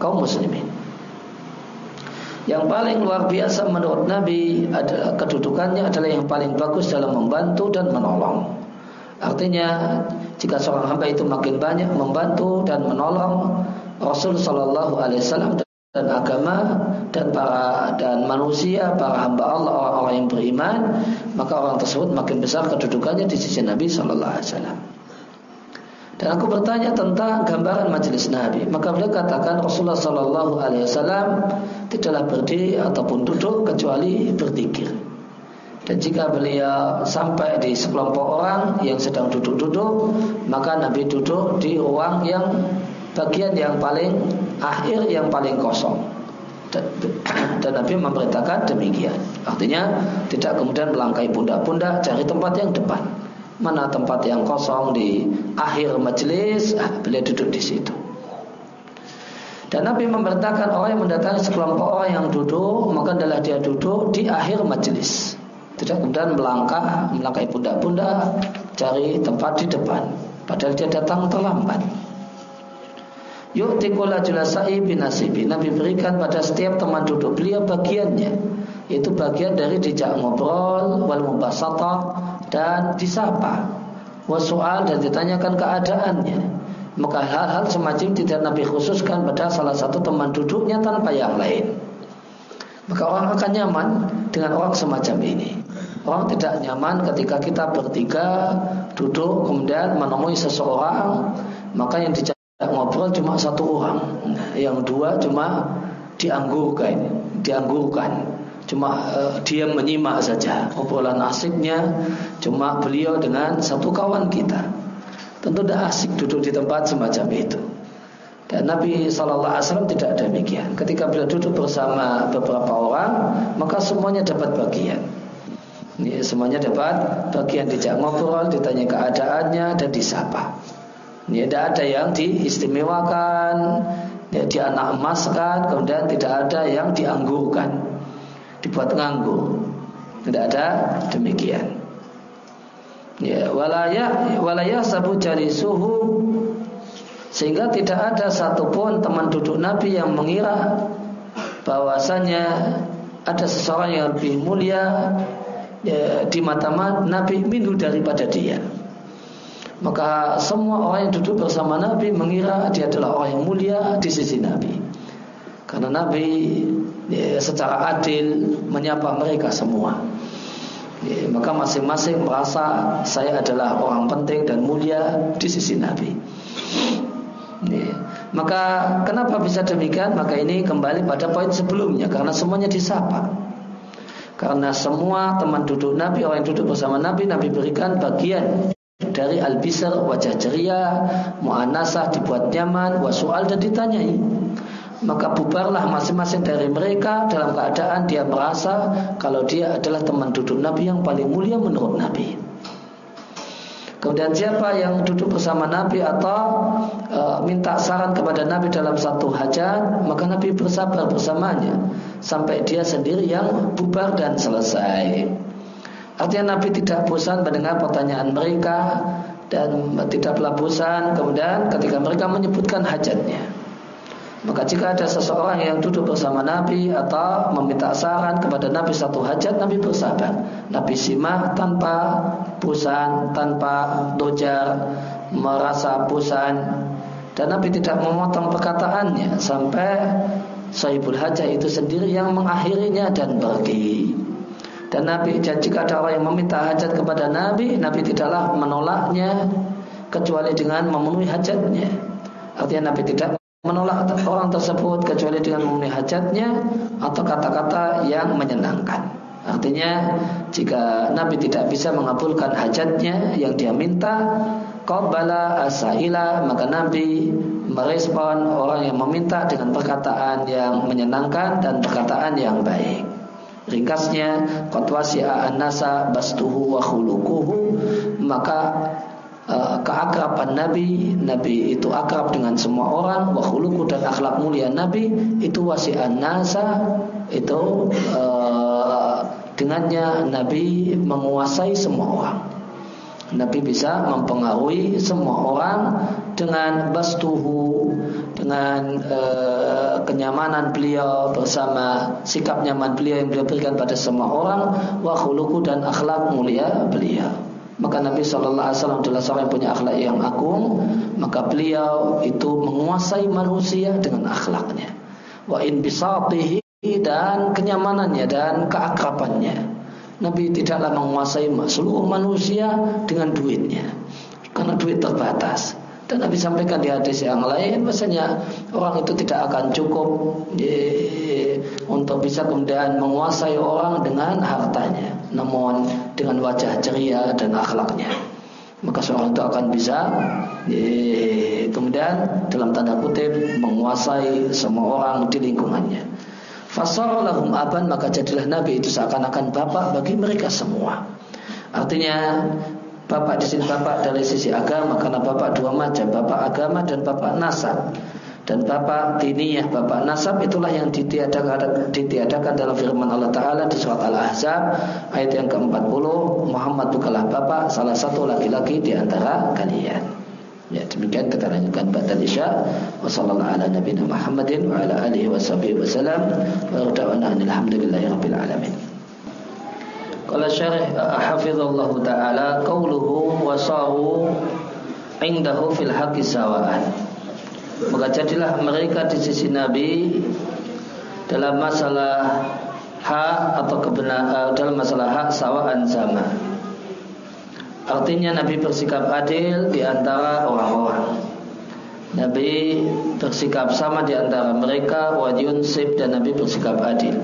Speaker 1: kaum muslimin. Yang paling luar biasa menurut Nabi adalah kedudukannya adalah yang paling bagus dalam membantu dan menolong. Artinya jika seorang hamba itu makin banyak membantu dan menolong Rasul Shallallahu Alaihi Wasallam dan agama dan para dan manusia para hamba Allah orang-orang yang beriman maka orang tersebut makin besar kedudukannya di sisi Nabi Shallallahu Alaihi Wasallam. Dan aku bertanya tentang gambaran majelis Nabi. Maka beliau katakan Rasulullah Shallallahu Alaihi Wasallam tidaklah berdiri ataupun duduk kecuali berzikir. Dan jika beliau sampai di sekelompok orang yang sedang duduk-duduk, maka Nabi duduk di ruang yang bagian yang paling akhir yang paling kosong dan, Nabi memerintahkan demikian artinya tidak kemudian melangkai pundak-pundak cari tempat yang depan mana tempat yang kosong di akhir majelis ah, beliau duduk di situ. Dan Nabi memerintahkan orang yang mendatangi sekelompok orang yang duduk maka adalah dia duduk di akhir majelis tidak kemudian melangkah melangkai pundak-pundak cari tempat di depan. Padahal dia datang terlambat. Yu'tikula julasai binasibi. Nabi berikan pada setiap teman duduk beliau bagiannya. Itu bagian dari dijak ngobrol Wal mubasata Dan disapa. Wasu'al dan ditanyakan keadaannya. Maka hal-hal semacam tidak Nabi khususkan pada salah satu teman duduknya tanpa yang lain. Maka orang akan nyaman dengan orang semacam ini. Orang tidak nyaman ketika kita bertiga duduk kemudian menemui seseorang Maka yang dijak ngobrol cuma satu orang. Yang dua cuma dianggurkan dianggurkan cuma uh, diam menyimak saja. Obrolan asiknya cuma beliau dengan satu kawan kita. Tentu tidak asik duduk di tempat semacam itu. Dan Nabi SAW tidak demikian. Ketika beliau duduk bersama beberapa orang maka semuanya dapat bagian. Ini semuanya dapat bagian. Dijak ngobrol ditanya keadaannya dan disapa. Ya, tidak ada yang diistimewakan, ya, dia anak emas kan, kemudian tidak ada yang dianggurkan, dibuat nganggur. Tidak ada demikian. Ya, walaya walaya sabu cari suhu sehingga tidak ada satupun teman duduk Nabi yang mengira bahwasanya ada seseorang yang lebih mulia ya, di mata Nabi minhu daripada dia. Maka semua orang yang duduk bersama Nabi mengira dia adalah orang yang mulia di sisi Nabi. Karena Nabi secara adil menyapa mereka semua. Maka masing-masing merasa saya adalah orang penting dan mulia di sisi Nabi. Maka kenapa bisa demikian? Maka ini kembali pada poin sebelumnya karena semuanya disapa. Karena semua teman duduk Nabi, orang yang duduk bersama Nabi, Nabi berikan bagian dari al-bisr wajah ceria, mu'anasah dibuat nyaman, wasual dan ditanyai. Maka bubarlah masing-masing dari mereka dalam keadaan dia merasa kalau dia adalah teman duduk Nabi yang paling mulia menurut Nabi. Kemudian siapa yang duduk bersama Nabi atau e, minta saran kepada Nabi dalam satu hajat, maka Nabi bersabar bersamanya sampai dia sendiri yang bubar dan selesai. Artinya Nabi tidak bosan mendengar pertanyaan mereka dan tidaklah bosan kemudian ketika mereka menyebutkan hajatnya. Maka jika ada seseorang yang duduk bersama Nabi atau meminta saran kepada Nabi satu hajat, Nabi bersabar. Nabi simak tanpa bosan, tanpa dojar, merasa bosan. Dan Nabi tidak memotong perkataannya sampai sahibul hajat itu sendiri yang mengakhirinya dan pergi. Dan Nabi jika ada orang yang meminta hajat kepada Nabi, Nabi tidaklah menolaknya kecuali dengan memenuhi hajatnya. Artinya Nabi tidak menolak orang tersebut kecuali dengan memenuhi hajatnya atau kata-kata yang menyenangkan. Artinya jika Nabi tidak bisa mengabulkan hajatnya yang dia minta, qabala asaila maka Nabi merespon orang yang meminta dengan perkataan yang menyenangkan dan perkataan yang baik. Ringkasnya, qad an-nasa bastuhu wa khuluquhu maka Eh, keakraban Nabi, Nabi itu akrab dengan semua orang, wa dan akhlak mulia Nabi itu wasi'an nasa itu uh, dengannya Nabi menguasai semua orang. Nabi bisa mempengaruhi semua orang dengan bastuhu dengan uh, kenyamanan beliau bersama sikap nyaman beliau yang beliau berikan pada semua orang wa dan akhlak mulia beliau. Maka Nabi Shallallahu Alaihi Wasallam adalah seorang yang punya akhlak yang agung. Maka beliau itu menguasai manusia dengan akhlaknya. Wa in bisatihi dan kenyamanannya dan keakrabannya. Nabi tidaklah menguasai seluruh manusia dengan duitnya. Karena duit terbatas. Dan Nabi sampaikan di hadis yang lain Maksudnya orang itu tidak akan cukup ye, Untuk bisa kemudian menguasai orang dengan hartanya Namun dengan wajah ceria dan akhlaknya. Maka seorang itu akan bisa ye, Kemudian dalam tanda kutip Menguasai semua orang di lingkungannya. Fasaralahum aban Maka jadilah Nabi itu seakan-akan bapak bagi mereka semua. Artinya Bapak di sini bapak dari sisi agama karena bapak dua macam, bapak agama dan bapak nasab. Dan bapak diniyah, bapak nasab itulah yang ditiadakan, ditiadakan dalam firman Allah Ta'ala di surat Al-Ahzab ayat yang ke-40 Muhammad bukalah bapak salah satu laki-laki di antara kalian. Ya demikian kita lanjutkan pada isya. Wassalamualaikum ala nabiyina Muhammadin wa ala salam. Wa rabbil alamin. Taala fil sawaan. Maka jadilah mereka di sisi Nabi dalam masalah hak atau kebenaran dalam masalah hak sawaan sama. Artinya Nabi bersikap adil di antara orang-orang. Nabi bersikap sama di antara mereka wa yunsib dan Nabi bersikap adil.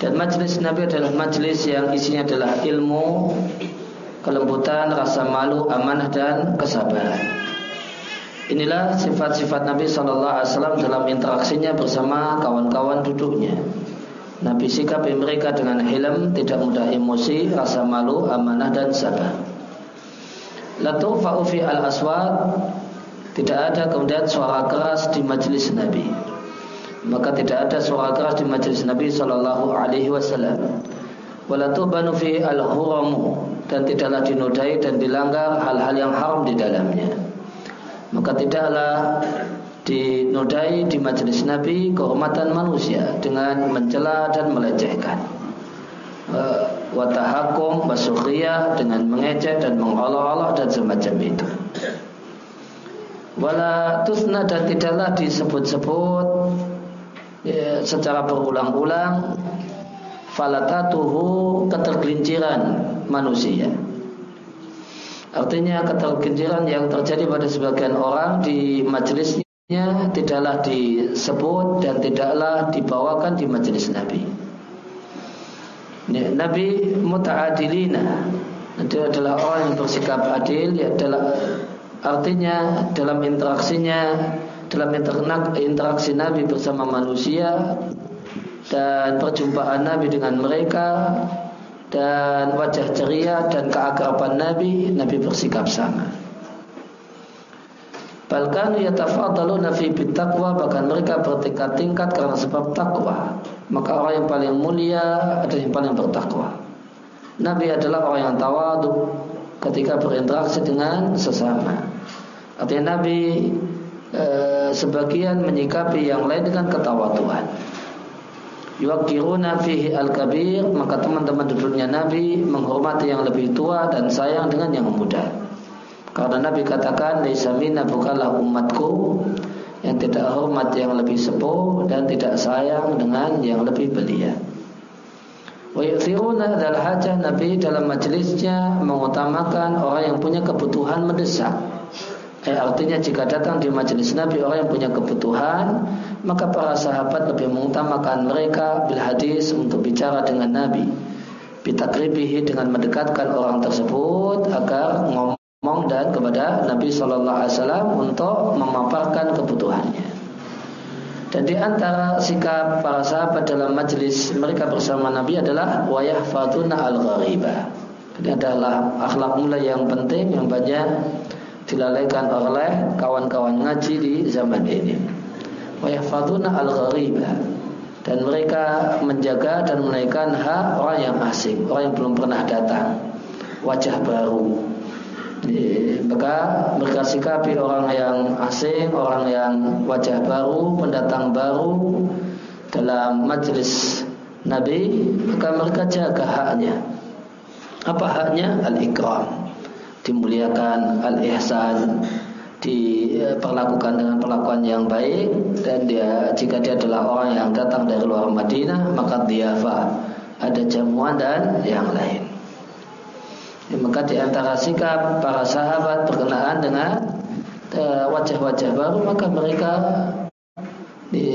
Speaker 1: Dan majlis Nabi adalah majlis yang isinya adalah ilmu, kelembutan, rasa malu, amanah dan kesabaran. Inilah sifat-sifat Nabi Shallallahu Alaihi Wasallam dalam interaksinya bersama kawan-kawan duduknya. Nabi sikapi mereka dengan hilm, tidak mudah emosi, rasa malu, amanah dan sabar. Latu fa'ufi al aswad tidak ada kemudian suara keras di majlis Nabi maka tidak ada suara keras di majlis Nabi Shallallahu Alaihi Wasallam. Walatubanu fi al huramu dan tidaklah dinodai dan dilanggar hal-hal yang haram di dalamnya. Maka tidaklah dinodai di majlis Nabi kehormatan manusia dengan mencela dan melecehkan. Watahakum basukhiyah dengan mengecek dan mengolok-olok dan semacam itu. Wala tusna dan tidaklah disebut-sebut ya, secara berulang-ulang falatatuhu ketergelinciran manusia. Artinya ketergelinciran yang terjadi pada sebagian orang di majelisnya tidaklah disebut dan tidaklah dibawakan di majelis Nabi. Ya, Nabi muta'adilina Dia adalah orang yang bersikap adil ya adalah artinya dalam interaksinya dalam interaksi Nabi bersama manusia dan perjumpaan Nabi dengan mereka dan wajah ceria dan keakraban Nabi, Nabi bersikap sama. Bahkan yatafadaluna fi bittaqwa bahkan mereka bertingkat-tingkat karena sebab takwa. Maka orang yang paling mulia adalah yang paling bertakwa. Nabi adalah orang yang tawadu ketika berinteraksi dengan sesama. Artinya Nabi e, sebagian menyikapi yang lain dengan ketawaduan. Yuwakiruna fihi al-kabir Maka teman-teman duduknya Nabi Menghormati yang lebih tua dan sayang dengan yang muda. Karena Nabi katakan Laisamina bukanlah umatku Yang tidak hormat yang lebih sepuh Dan tidak sayang dengan yang lebih belia. Wa yu'thiruna adalah hajah Nabi dalam majelisnya Mengutamakan orang yang punya kebutuhan mendesak. Eh, artinya jika datang di majelis Nabi orang yang punya kebutuhan, maka para sahabat lebih mengutamakan mereka bil hadis untuk bicara dengan Nabi. Bitakribihi dengan mendekatkan orang tersebut agar ngomong dan kepada Nabi Shallallahu Alaihi Wasallam untuk memaparkan kebutuhannya. Dan di antara sikap para sahabat dalam majelis mereka bersama Nabi adalah wayah fatuna al ghariba. Ini adalah akhlak mulai yang penting yang banyak dilalaikan oleh kawan-kawan ngaji di zaman ini. Wa yahfaduna al-ghariba dan mereka menjaga dan menaikkan hak orang yang asing, orang yang belum pernah datang, wajah baru. Maka mereka sikapi orang yang asing, orang yang wajah baru, pendatang baru dalam majlis Nabi, maka mereka jaga haknya. Apa haknya? Al-ikram dimuliakan al-ihsan diperlakukan dengan perlakuan yang baik dan dia jika dia adalah orang yang datang dari luar Madinah maka diafa ada jamuan dan yang lain. Ya, maka di antara sikap para sahabat berkenaan dengan e, wajah-wajah baru maka mereka di,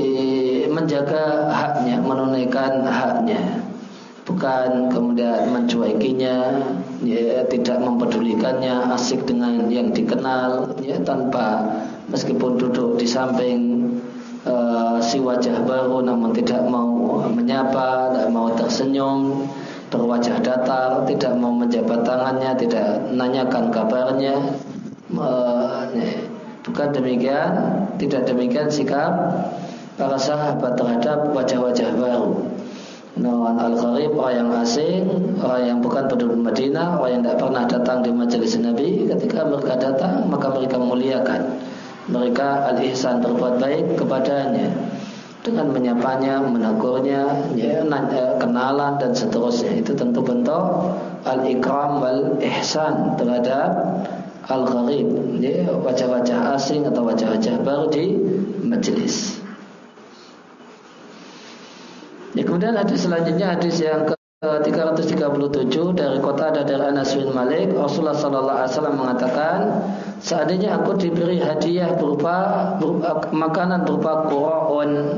Speaker 1: menjaga haknya menunaikan haknya. Bukan kemudian mencuekinya ya tidak mempedulikannya asik dengan yang dikenal ya tanpa meskipun duduk di samping uh, si wajah baru namun tidak mau menyapa tidak mau tersenyum berwajah datar tidak mau menjabat tangannya tidak nanyakan kabarnya. Uh, bukan demikian tidak demikian sikap para sahabat terhadap wajah-wajah baru Nawan al-gharib orang yang asing Orang yang bukan penduduk Madinah Orang yang tidak pernah datang di majelis Nabi. Ketika mereka datang maka mereka memuliakan. Mereka al-ihsan berbuat baik kepadanya. Dengan menyapanya, menegurnya ya, eh, Kenalan dan seterusnya. Itu tentu bentuk al-ikram wal-ihsan Terhadap al-gharib. Ya, Wajah-wajah asing atau wajah-wajah baru di majelis Ya, kemudian hadis selanjutnya hadis yang ke 337 dari kota ada dari Anas bin Malik Rasulullah sallallahu alaihi wasallam mengatakan seandainya aku diberi hadiah berupa, berupa makanan berupa qur'un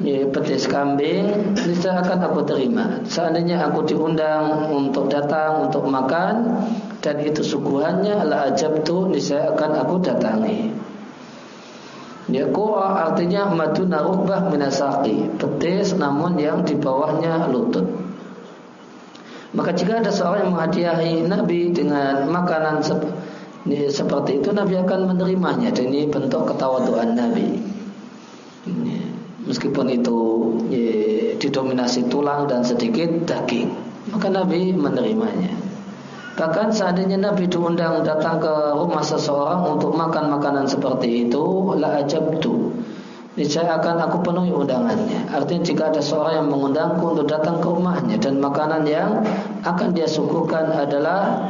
Speaker 1: ya, petis kambing niscaya akan aku terima. Seandainya aku diundang untuk datang untuk makan dan itu suguhannya la ajabtu niscaya akan aku datangi Ya kura artinya maduna rukbah minasaki Betis namun yang di bawahnya lutut. Maka jika ada seorang yang menghadiahi Nabi dengan makanan sep seperti itu Nabi akan menerimanya. Dan ini bentuk ketawaduan Nabi. Meskipun itu ya, didominasi tulang dan sedikit daging Maka Nabi menerimanya Bahkan seandainya Nabi diundang datang ke rumah seseorang untuk makan makanan seperti itu, la ajabtu. Niscaya akan aku penuhi undangannya. Artinya jika ada seorang yang mengundangku untuk datang ke rumahnya dan makanan yang akan dia suguhkan adalah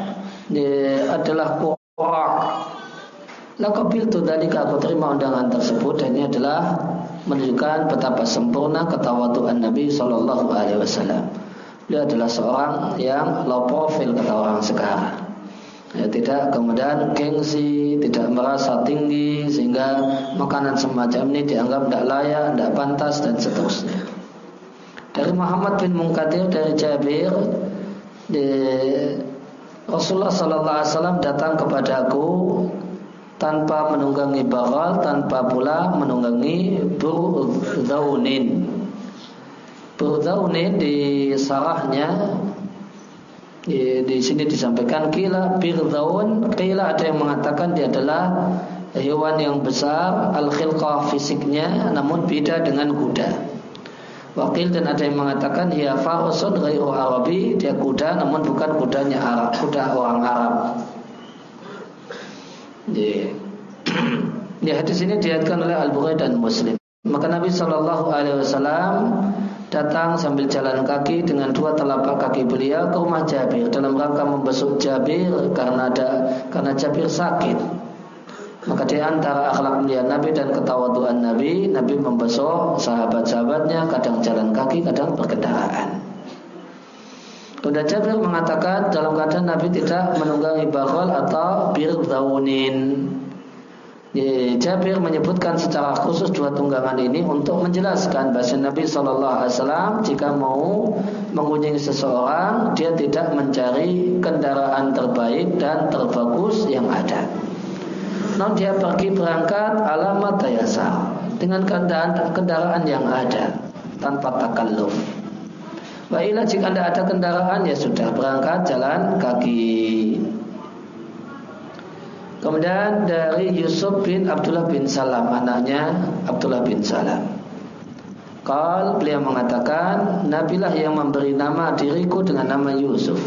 Speaker 1: adalah qura. Lakabil tu dari aku terima undangan tersebut dan ini adalah menunjukkan betapa sempurna ketawaduan Nabi Shallallahu Alaihi Wasallam. Dia adalah seorang yang low profile kata orang sekarang. Ya, tidak kemudian gengsi, tidak merasa tinggi sehingga makanan semacam ini dianggap tidak layak, tidak pantas dan seterusnya. Dari Muhammad bin Munkadir dari Jabir di Rasulullah Sallallahu Alaihi Wasallam datang kepadaku tanpa menunggangi bagal, tanpa pula menunggangi burdaunin. Burdaunin di sarahnya Di sini disampaikan kila birdaun, kila ada yang mengatakan dia adalah hewan yang besar, al khilqah fisiknya, namun beda dengan kuda. Wakil dan ada yang mengatakan ya farusun ghairu arabi, dia kuda namun bukan kudanya Arab, kuda orang Arab. Ya hadis ini oleh Al-Bukhari dan Muslim. Maka Nabi Wasallam datang sambil jalan kaki dengan dua telapak kaki beliau ke rumah Jabir dalam rangka membesuk Jabir karena ada karena Jabir sakit. Maka di antara akhlak mulia Nabi dan ketawaduan Nabi, Nabi membesuk sahabat-sahabatnya kadang jalan kaki, kadang berkendaraan. Kemudian Jabir mengatakan dalam keadaan Nabi tidak menunggangi bakhol atau bir daunin. Jabir menyebutkan secara khusus dua tunggangan ini untuk menjelaskan bahasa Nabi Shallallahu Alaihi Wasallam jika mau mengunjungi seseorang dia tidak mencari kendaraan terbaik dan terbagus yang ada. Non dia pergi berangkat alamat dayasa dengan kendaraan kendaraan yang ada tanpa takalluf. Baiklah jika anda ada kendaraan ya sudah berangkat jalan kaki. Kemudian dari Yusuf bin Abdullah bin Salam Anaknya Abdullah bin Salam. Kal beliau mengatakan Nabilah yang memberi nama diriku dengan nama Yusuf.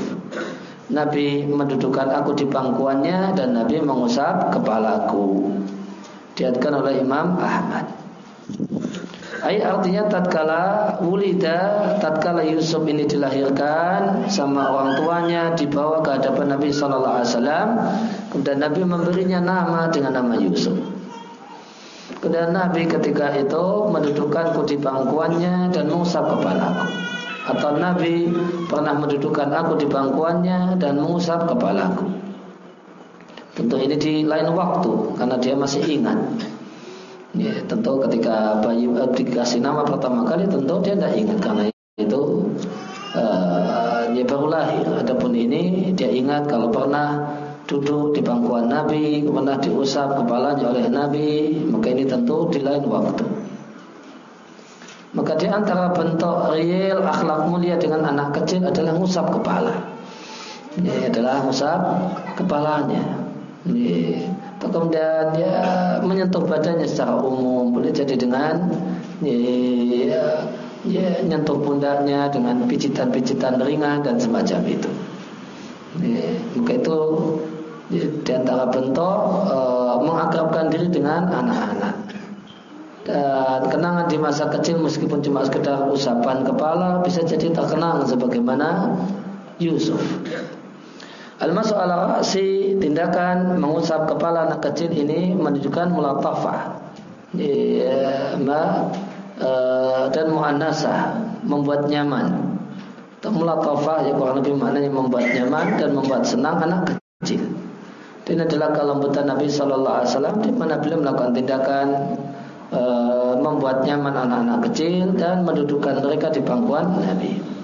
Speaker 1: Nabi mendudukan aku di pangkuannya Dan Nabi mengusap kepalaku. Diatkan oleh Imam Ahmad Ay artinya tatkala wulida, tatkala Yusuf ini dilahirkan sama orang tuanya dibawa ke hadapan Nabi Shallallahu Alaihi Wasallam, kemudian Nabi memberinya nama dengan nama Yusuf. Kemudian Nabi ketika itu mendudukkanku di bangkuannya dan mengusap kepalaku. Atau Nabi pernah mendudukkan aku di bangkuannya dan mengusap kepalaku. Tentu ini di lain waktu karena dia masih ingat. Ya, tentu ketika bayi uh, dikasih nama pertama kali tentu dia tidak ingat karena itu uh, dia baru lahir. Adapun ini dia ingat kalau pernah duduk di bangkuan Nabi, pernah diusap kepalanya oleh Nabi, maka ini tentu di lain waktu. Maka di antara bentuk real akhlak mulia dengan anak kecil adalah ngusap kepala. Ini adalah ngusap kepalanya. Ini kemudian ya menyentuh badannya secara umum boleh jadi dengan ya, ya, ya nyentuh pundaknya dengan pijitan-pijitan ringan dan semacam itu. Ya, maka itu ya, di antara bentuk e, mengakrabkan diri dengan anak-anak. Dan kenangan di masa kecil meskipun cuma sekedar usapan kepala bisa jadi terkenang sebagaimana Yusuf. Al-masu ala ra'si tindakan mengusap kepala anak kecil ini menunjukkan mulatafah. Ya, ma, e, dan muannasah membuat nyaman. Mulatafah ya kurang lebih maknanya membuat nyaman dan membuat senang anak kecil. Dan adalah kelembutan Nabi Shallallahu Alaihi Wasallam di mana beliau melakukan tindakan e, membuat nyaman anak-anak kecil dan mendudukan mereka di pangkuan Nabi.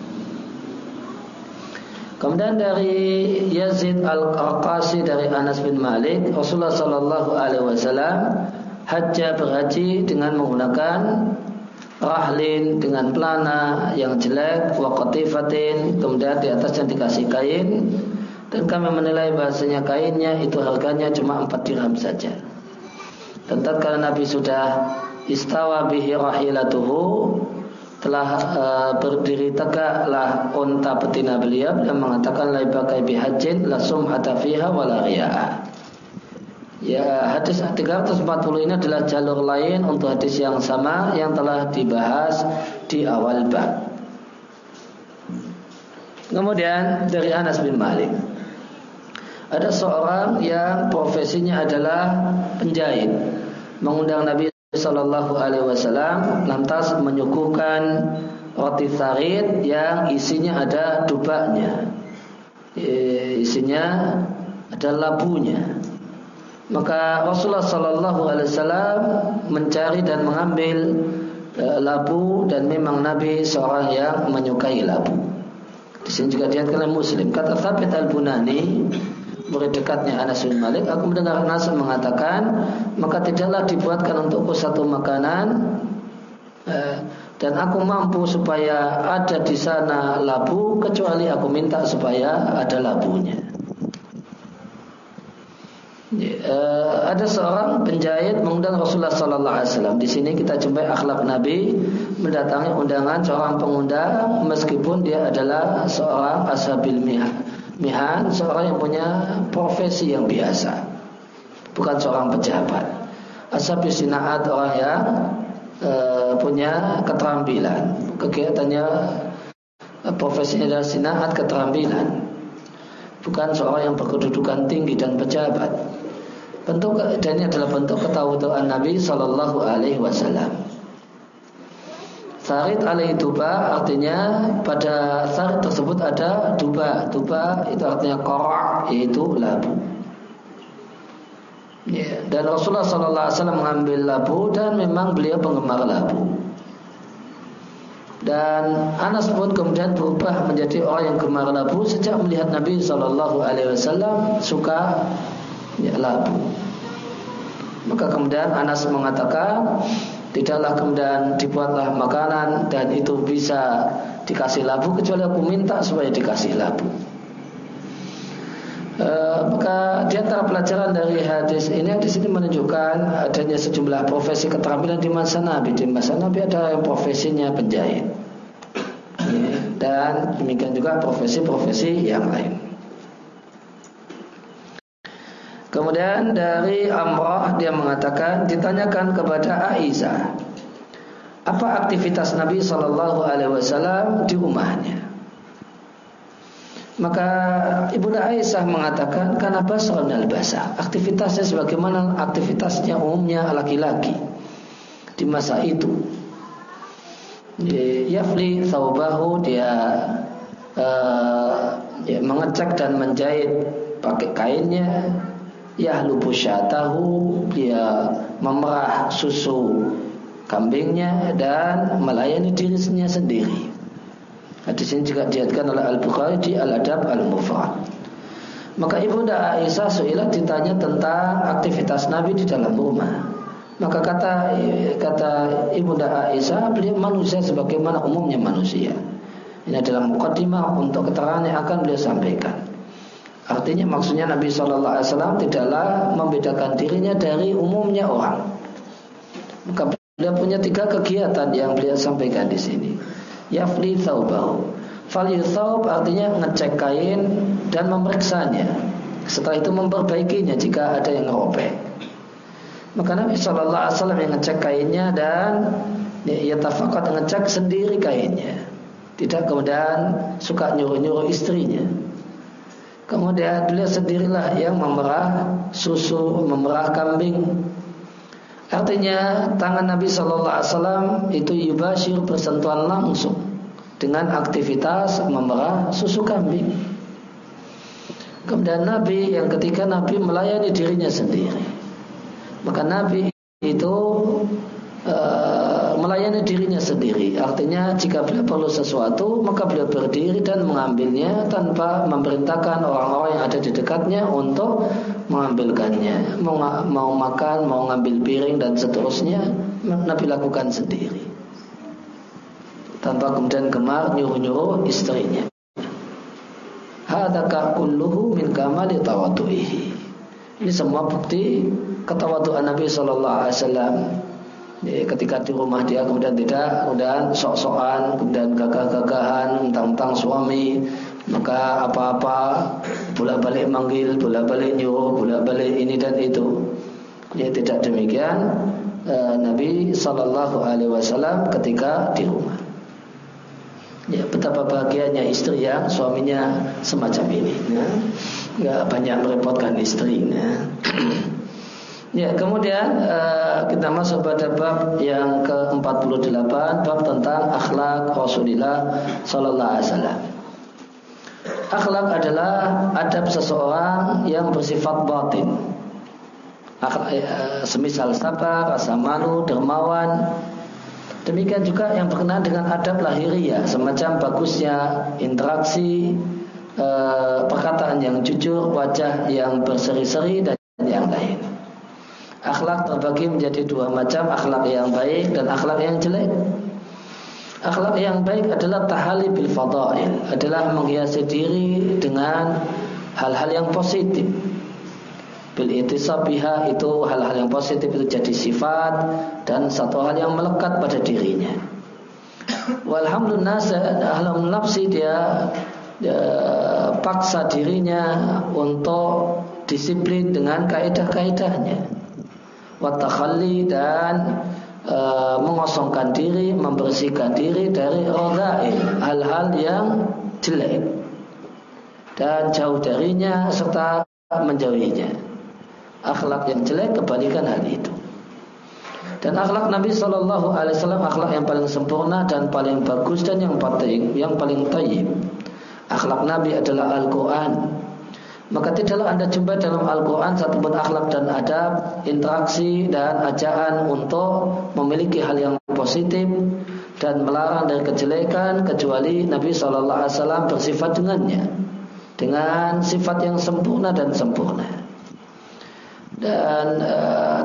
Speaker 1: Kemudian dari Yazid Al-Qaqasi dari Anas bin Malik, Rasulullah Sallallahu Alaihi Wasallam hajjah berhaji dengan menggunakan rahlin dengan pelana yang jelek, waqatifatin, kemudian di atasnya dikasih kain, dan kami menilai bahasanya kainnya itu harganya cuma 4 dirham saja. Dan tatkala Nabi sudah istawa bihi rahilatuhu telah uh, berdiri tegaklah unta betina beliau. Dan mengatakan la bakai bihajin la sum'ata fiha wala Ya hadis 340 ini adalah jalur lain untuk hadis yang sama yang telah dibahas di awal bab. Kemudian dari Anas bin Malik. Ada seorang yang profesinya adalah penjahit. Mengundang Nabi Sallallahu Alaihi Wasallam lantas menyuguhkan roti sarit yang isinya ada dubaknya, isinya ada labunya. Maka Rasulullah Sallallahu Alaihi Wasallam mencari dan mengambil e, labu dan memang Nabi seorang yang menyukai labu. Di sini juga diatkan Muslim. Kata Thabit Al Bunani, murid dekatnya Anas bin Malik, aku mendengar Anas mengatakan, maka tidaklah dibuatkan untukku satu makanan eh, dan aku mampu supaya ada di sana labu kecuali aku minta supaya ada labunya. Ya, uh, ada seorang penjahit mengundang Rasulullah Sallallahu Alaihi Wasallam. Di sini kita jumpai akhlak Nabi mendatangi undangan seorang pengundang meskipun dia adalah seorang ashabil mihan, mihan seorang yang punya profesi yang biasa, bukan seorang pejabat. Ashabil sinaat orang yang uh, punya keterampilan, kegiatannya uh, profesinya adalah sinaat keterampilan, bukan seorang yang berkedudukan tinggi dan pejabat. Bentuk dan ini adalah bentuk ketawaduan Nabi Shallallahu Alaihi Wasallam. Sarid alaihi duba artinya pada sarid tersebut ada duba. Duba itu artinya korak yaitu labu. Ya, dan Rasulullah Sallallahu Alaihi Wasallam mengambil labu dan memang beliau penggemar labu. Dan Anas pun kemudian berubah menjadi orang yang gemar labu sejak melihat Nabi Shallallahu Alaihi Wasallam suka ya, labu. Maka kemudian Anas mengatakan tidaklah kemudian dibuatlah makanan dan itu bisa dikasih labu kecuali aku minta supaya dikasih labu. E, maka di antara pelajaran dari hadis ini di sini menunjukkan adanya sejumlah profesi keterampilan di masa Nabi. Di masa Nabi ada yang profesinya penjahit dan demikian juga profesi-profesi yang lain. Kemudian dari Amrah dia mengatakan ditanyakan kepada Aisyah apa aktivitas Nabi Shallallahu Alaihi Wasallam di rumahnya. Maka Ibunda Aisyah mengatakan karena basrun al basah aktivitasnya sebagaimana aktivitasnya umumnya laki-laki di masa itu. Yafli thawbahu dia uh, mengecek dan menjahit pakai kainnya yahlubu syatahu dia memerah susu kambingnya dan melayani dirinya sendiri. Hadis ini juga diatkan oleh Al-Bukhari di Al-Adab Al-Mufrad. Maka Ibunda Aisyah suilah ditanya tentang aktivitas Nabi di dalam rumah. Maka kata kata Ibunda Aisyah, beliau manusia sebagaimana umumnya manusia. Ini adalah mukadimah untuk keterangan yang akan beliau sampaikan. Artinya maksudnya Nabi Shallallahu Alaihi Wasallam tidaklah membedakan dirinya dari umumnya orang. Maka beliau punya tiga kegiatan yang beliau sampaikan di sini. Yafli thawbahu. Fali thawb artinya ngecek kain dan memeriksanya. Setelah itu memperbaikinya jika ada yang robek. Maka Nabi Shallallahu Alaihi Wasallam yang ngecek kainnya dan ia tafakat ngecek sendiri kainnya. Tidak kemudian suka nyuruh-nyuruh istrinya. Kemudian beliau sendirilah yang memerah susu, memerah kambing. Artinya tangan Nabi Shallallahu Alaihi Wasallam itu yubashir bersentuhan langsung dengan aktivitas memerah susu kambing. Kemudian Nabi yang ketika Nabi melayani dirinya sendiri, maka Nabi itu uh, melayani dirinya sendiri. Artinya jika beliau perlu sesuatu, maka beliau berdiri dan mengambilnya tanpa memerintahkan orang-orang yang ada di dekatnya untuk mengambilkannya. Mau, mau makan, mau ngambil piring dan seterusnya, Nabi lakukan sendiri. Tanpa kemudian gemar nyuruh-nyuruh istrinya. Hadaka kulluhu min kamali. Ini semua bukti ketawaduan Nabi Wasallam jadi ketika di rumah dia kemudian tidak, kemudian sok-sokan, kemudian gagah-gagahan, tentang-tentang suami, maka apa-apa bolak-balik manggil, bolak-balik nyuruh, bolak-balik ini dan itu. Ya tidak demikian eh, Nabi Shallallahu Alaihi Wasallam ketika di rumah. Ya betapa bahagianya istri yang suaminya semacam ini. Ya. Nggak banyak merepotkan istri. Ya. Kemudian uh, kita masuk pada bab yang ke-48, bab tentang akhlak Rasulullah sallallahu alaihi wasallam. Akhlak adalah adab seseorang yang bersifat batin. Akhlak, uh, semisal sabar, rasa malu, dermawan. Demikian juga yang berkenaan dengan adab lahiriah, semacam bagusnya interaksi, uh, perkataan yang jujur, wajah yang berseri-seri dan yang lain. Akhlak terbagi menjadi dua macam, akhlak yang baik dan akhlak yang jelek. Akhlak yang baik adalah tahali bil fadail, adalah menghiasi diri dengan hal-hal yang positif. Bil itisabiha itu hal-hal yang positif itu jadi sifat dan satu hal yang melekat pada dirinya. Walhamdulillah ahlam nafsi dia, dia paksa dirinya untuk disiplin dengan kaidah-kaidahnya. Watakhalli dan e, mengosongkan diri, membersihkan diri dari rodai hal-hal yang jelek dan jauh darinya serta menjauhinya. Akhlak yang jelek kebalikan hal itu. Dan akhlak Nabi Shallallahu Alaihi Wasallam akhlak yang paling sempurna dan paling bagus dan yang paling yang paling tayyib. Akhlak Nabi adalah Al-Quran maka tidaklah anda jumpa dalam Al-Quran satupun akhlak dan adab, interaksi dan ajaan untuk memiliki hal yang positif dan melarang dari kejelekan kecuali Nabi SAW bersifat dengannya dengan sifat yang sempurna dan sempurna. Dan e,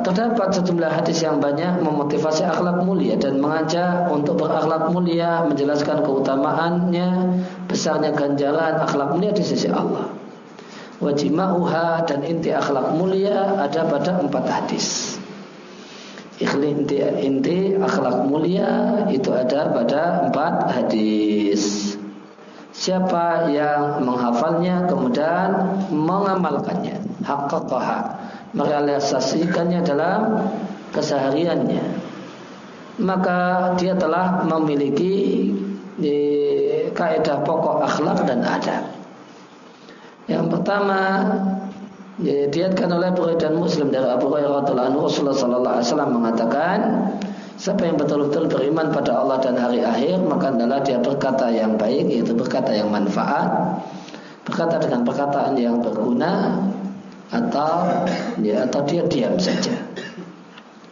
Speaker 1: terdapat sejumlah hadis yang banyak memotivasi akhlak mulia dan mengajak untuk berakhlak mulia, menjelaskan keutamaannya, besarnya ganjaran akhlak mulia di sisi Allah wajima'uha dan inti akhlak mulia ada pada empat hadis. Ikhli inti, inti akhlak mulia itu ada pada empat hadis. Siapa yang menghafalnya kemudian mengamalkannya, haqqaqaha, merealisasikannya dalam kesehariannya, maka dia telah memiliki eh, kaidah pokok akhlak dan adab. Yang pertama ya, diatkan oleh Bukhari dan Muslim dari Abu Hurairah radhiyallahu Rasulullah wasallam mengatakan siapa yang betul-betul beriman pada Allah dan hari akhir maka adalah dia berkata yang baik yaitu berkata yang manfaat berkata dengan perkataan yang berguna atau ya atau dia diam saja.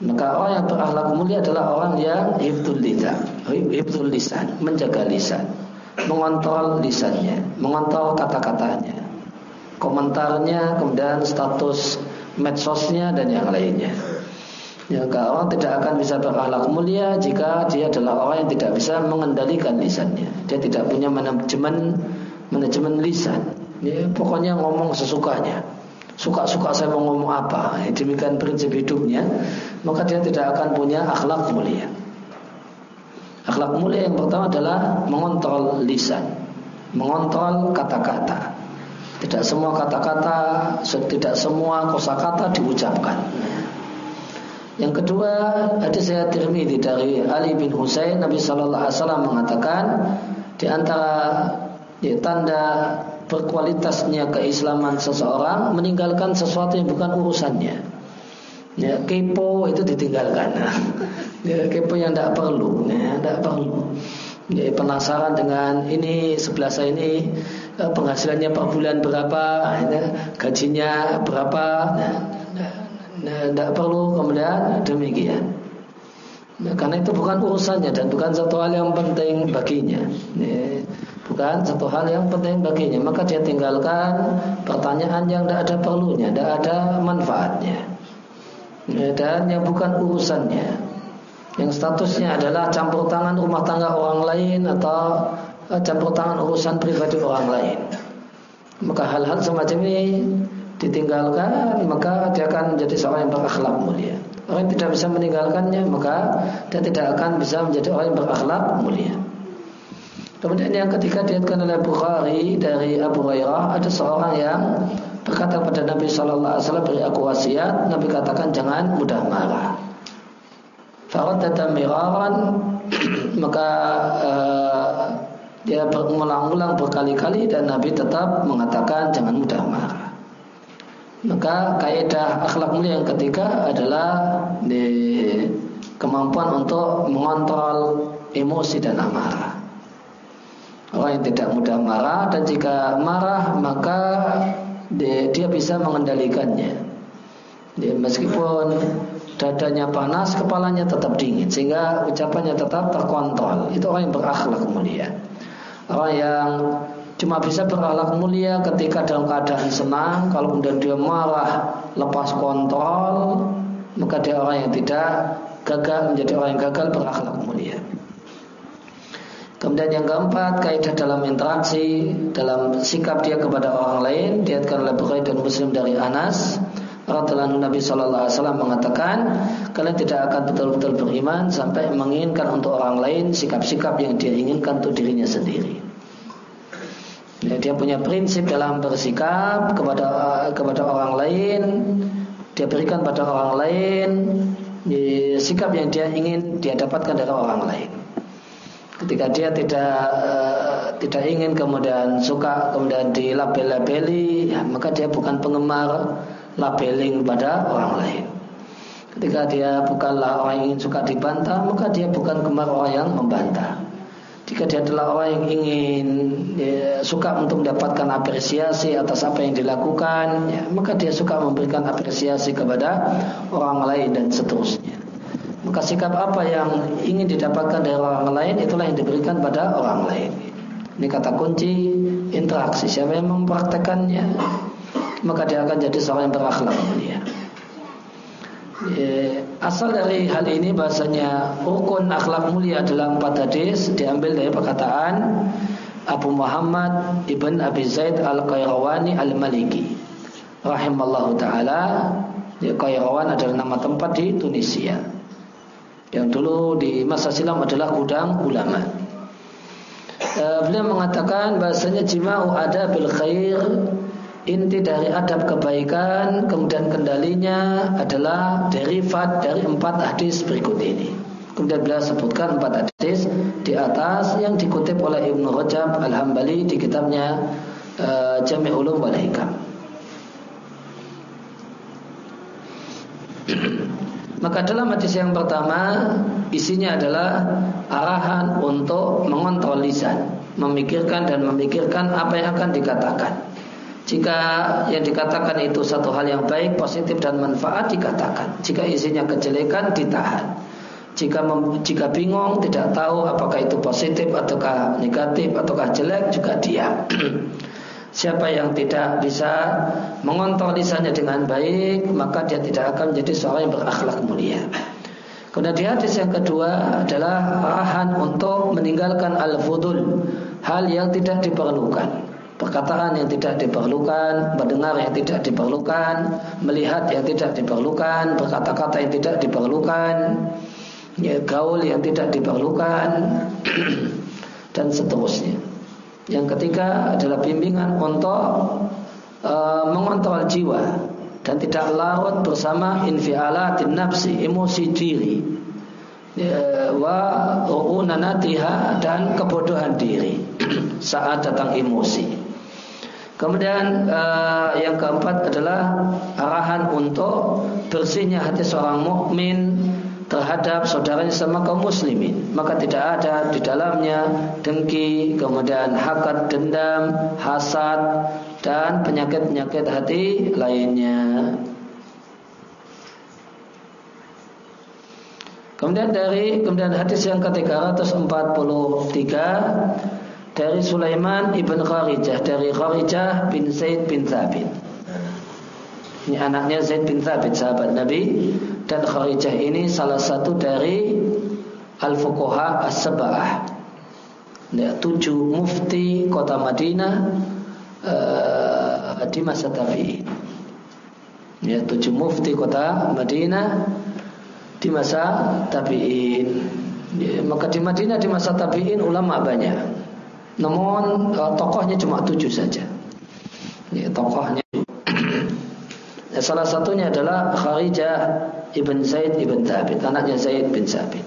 Speaker 1: Maka orang yang berakhlak mulia adalah orang yang hifdzul lisan hifdzul lisan menjaga lisan mengontrol lisannya mengontrol kata-katanya komentarnya, kemudian status medsosnya dan yang lainnya. Ya, orang tidak akan bisa berakhlak mulia jika dia adalah orang yang tidak bisa mengendalikan lisannya. Dia tidak punya manajemen manajemen lisan. Ya, pokoknya ngomong sesukanya. Suka-suka saya mau ngomong apa, ya, demikian prinsip hidupnya, maka dia tidak akan punya akhlak mulia. Akhlak mulia yang pertama adalah mengontrol lisan, mengontrol kata-kata. Tidak semua kata-kata, tidak semua kosakata diucapkan. Yang kedua, ada saya Tirmidzi dari Ali bin Husain Nabi Wasallam mengatakan di antara ya, tanda berkualitasnya keislaman seseorang meninggalkan sesuatu yang bukan urusannya. Ya, kepo itu ditinggalkan. Ya, kepo yang tidak perlu, ya, tidak perlu. Ya, penasaran dengan ini sebelah saya ini penghasilannya per bulan berapa, ya, gajinya berapa, nah, nah, nah, tidak perlu kemudian demikian. Nah, karena itu bukan urusannya dan bukan satu hal yang penting baginya. Ya, bukan satu hal yang penting baginya. Maka dia tinggalkan pertanyaan yang tidak ada perlunya, tidak ada manfaatnya. Ya, dan yang bukan urusannya. Yang statusnya adalah campur tangan rumah tangga orang lain atau Eh, campur tangan urusan pribadi orang lain. Maka hal-hal semacam ini ditinggalkan, maka dia akan menjadi seorang yang berakhlak mulia. Orang yang tidak bisa meninggalkannya, maka dia tidak akan bisa menjadi orang yang berakhlak mulia. Kemudian yang ketiga diatkan oleh Bukhari dari Abu Hurairah ada seorang yang berkata pada Nabi Shallallahu Alaihi Wasallam beri aku wasiat. Nabi katakan jangan mudah marah. Farad miraran maka uh, dia mengulang-ulang berkali-kali dan Nabi tetap mengatakan jangan mudah marah. Maka kaidah akhlak mulia yang ketiga adalah di kemampuan untuk mengontrol emosi dan amarah. Orang yang tidak mudah marah dan jika marah maka dia, bisa mengendalikannya. Dia, meskipun dadanya panas, kepalanya tetap dingin sehingga ucapannya tetap terkontrol. Itu orang yang berakhlak mulia. Orang yang cuma bisa berakhlak mulia ketika dalam keadaan senang, kalau kemudian dia marah, lepas kontrol, maka dia orang yang tidak gagal menjadi orang yang gagal berakhlak mulia. Kemudian yang keempat, kaidah dalam interaksi, dalam sikap dia kepada orang lain, diatkan oleh Bukhari dan Muslim dari Anas. Radhiallahu Nabi Shallallahu Alaihi Wasallam mengatakan, kalian tidak akan betul-betul beriman sampai menginginkan untuk orang lain sikap-sikap yang dia inginkan untuk dirinya sendiri. Ya, dia punya prinsip dalam bersikap kepada kepada orang lain, dia berikan pada orang lain ya, sikap yang dia ingin dia dapatkan dari orang lain. Ketika dia tidak uh, tidak ingin kemudian suka kemudian dilabel-labeli, ya, maka dia bukan penggemar labeling pada orang lain. Ketika dia bukanlah orang yang suka dibantah, maka dia bukan gemar orang yang membantah. Jika dia adalah orang yang ingin ya, suka untuk mendapatkan apresiasi atas apa yang dilakukan, ya, maka dia suka memberikan apresiasi kepada orang lain dan seterusnya. Maka sikap apa yang ingin didapatkan dari orang lain itulah yang diberikan pada orang lain. Ini kata kunci interaksi. Siapa yang mempraktekannya, maka dia akan jadi seorang yang berakhlak mulia. Asal dari hal ini bahasanya rukun akhlak mulia adalah empat hadis diambil dari perkataan Abu Muhammad ibn Abi Zaid al Qayrawani al Maliki rahimallahu taala. Qayrawan adalah nama tempat di Tunisia yang dulu di masa silam adalah gudang ulama. Uh, beliau mengatakan bahasanya jima'u ada bil khair inti dari adab kebaikan kemudian kendalinya adalah derivat dari empat hadis berikut ini. Kemudian beliau sebutkan empat hadis di atas yang dikutip oleh Ibnu Rajab Al-Hambali di kitabnya uh, Jami' Ulum wal Hikam. Maka dalam hadis yang pertama isinya adalah arahan untuk mengontrol lisan, memikirkan dan memikirkan apa yang akan dikatakan. Jika yang dikatakan itu satu hal yang baik, positif dan manfaat dikatakan. Jika isinya kejelekan ditahan. Jika mem, jika bingung tidak tahu apakah itu positif ataukah negatif ataukah jelek juga diam. Siapa yang tidak bisa mengontrol lisannya dengan baik, maka dia tidak akan menjadi seorang yang berakhlak mulia. Kemudian di hadis yang kedua adalah arahan untuk meninggalkan al-fudul, hal yang tidak diperlukan perkataan yang tidak diperlukan, mendengar yang tidak diperlukan, melihat yang tidak diperlukan, berkata-kata yang tidak diperlukan, ya, gaul yang tidak diperlukan, dan seterusnya. Yang ketiga adalah bimbingan untuk uh, mengontrol jiwa dan tidak larut bersama infialatin nafsi, emosi diri. Ya, wa unanatiha dan kebodohan diri saat datang emosi. Kemudian uh, yang keempat adalah arahan untuk bersihnya hati seorang mukmin terhadap saudaranya sama kaum muslimin. Maka tidak ada di dalamnya dengki, kemudian hakat, dendam, hasad dan penyakit-penyakit hati lainnya. Kemudian dari kemudian hadis yang ke-343 dari Sulaiman ibn Kharijah dari Kharijah bin Zaid bin Thabit. Ini anaknya Zaid bin Thabit sahabat Nabi dan Kharijah ini salah satu dari al-fuqaha as-sab'ah. Ya, tujuh mufti kota Madinah uh, di masa tabi'in. Ya, tujuh mufti kota Madinah di masa tabi'in. Ya, maka di Madinah di masa tabi'in ulama banyak. Namun uh, tokohnya cuma tujuh saja. Ya, tokohnya. ya, salah satunya adalah Kharijah ibn Zaid ibn Thabit, anaknya Zaid bin Thabit.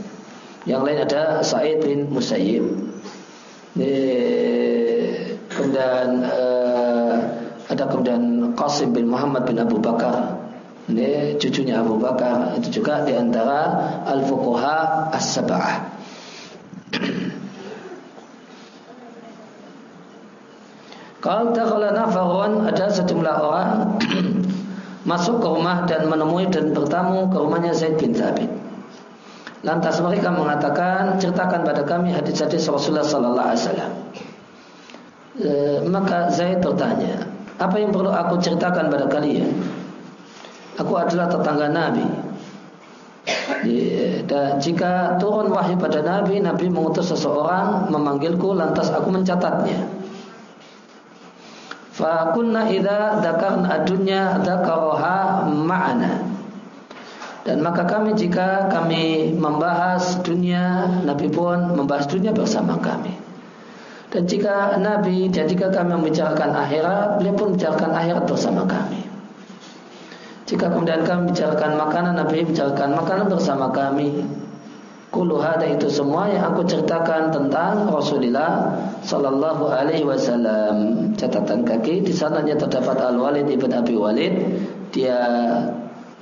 Speaker 1: Yang lain ada Sa'id bin Musayyib. Kemudian uh, ada kemudian Qasim bin Muhammad bin Abu Bakar. Ini cucunya Abu Bakar itu juga di antara al-fuqaha as-sab'ah. Kalau dakhala nafarun ada sejumlah orang masuk ke rumah dan menemui dan bertamu ke rumahnya Zaid bin Thabit. Lantas mereka mengatakan, ceritakan pada kami hadis-hadis Rasulullah sallallahu alaihi wasallam. E, maka Zaid bertanya, apa yang perlu aku ceritakan pada kalian? Aku adalah tetangga Nabi. Dan jika turun wahyu pada Nabi, Nabi mengutus seseorang memanggilku, lantas aku mencatatnya. Fakunna idza dzakarna adunya dzakaraha ma'ana. Dan maka kami jika kami membahas dunia, Nabi pun membahas dunia bersama kami. Dan jika Nabi dan jika kami membicarakan akhirat, beliau pun membicarakan akhirat bersama kami. Jika kemudian kami bicarakan makanan, Nabi bicarakan makanan bersama kami. Kulu hada itu semua yang aku ceritakan tentang Rasulullah Sallallahu Alaihi Wasallam. Catatan kaki di sananya terdapat Al Walid ibn Abi Walid. Dia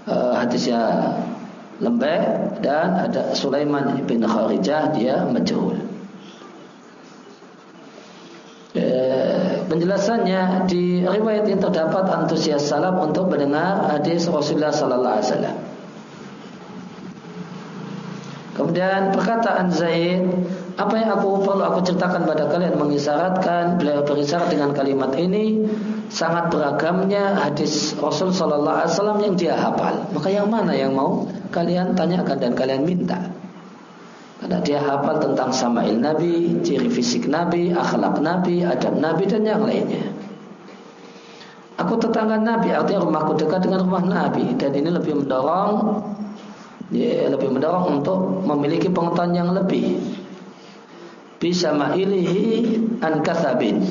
Speaker 1: uh, hadisnya lembek dan ada Sulaiman ibn Kharijah dia majhul. Eh, penjelasannya di riwayat yang terdapat antusias salaf untuk mendengar hadis Rasulullah Sallallahu Alaihi Wasallam. Kemudian perkataan Zaid, apa yang aku perlu aku ceritakan pada kalian mengisyaratkan beliau berisyarat dengan kalimat ini sangat beragamnya hadis Rasul Sallallahu Alaihi Wasallam yang dia hafal. Maka yang mana yang mau kalian tanyakan dan kalian minta? Karena dia hafal tentang sama'il Nabi, ciri fisik Nabi, akhlak Nabi, adab Nabi dan yang lainnya. Aku tetangga Nabi, artinya rumahku dekat dengan rumah Nabi dan ini lebih mendorong dia lebih mendorong untuk memiliki pengetahuan yang lebih. Bisa ma'ilihi an kasabin.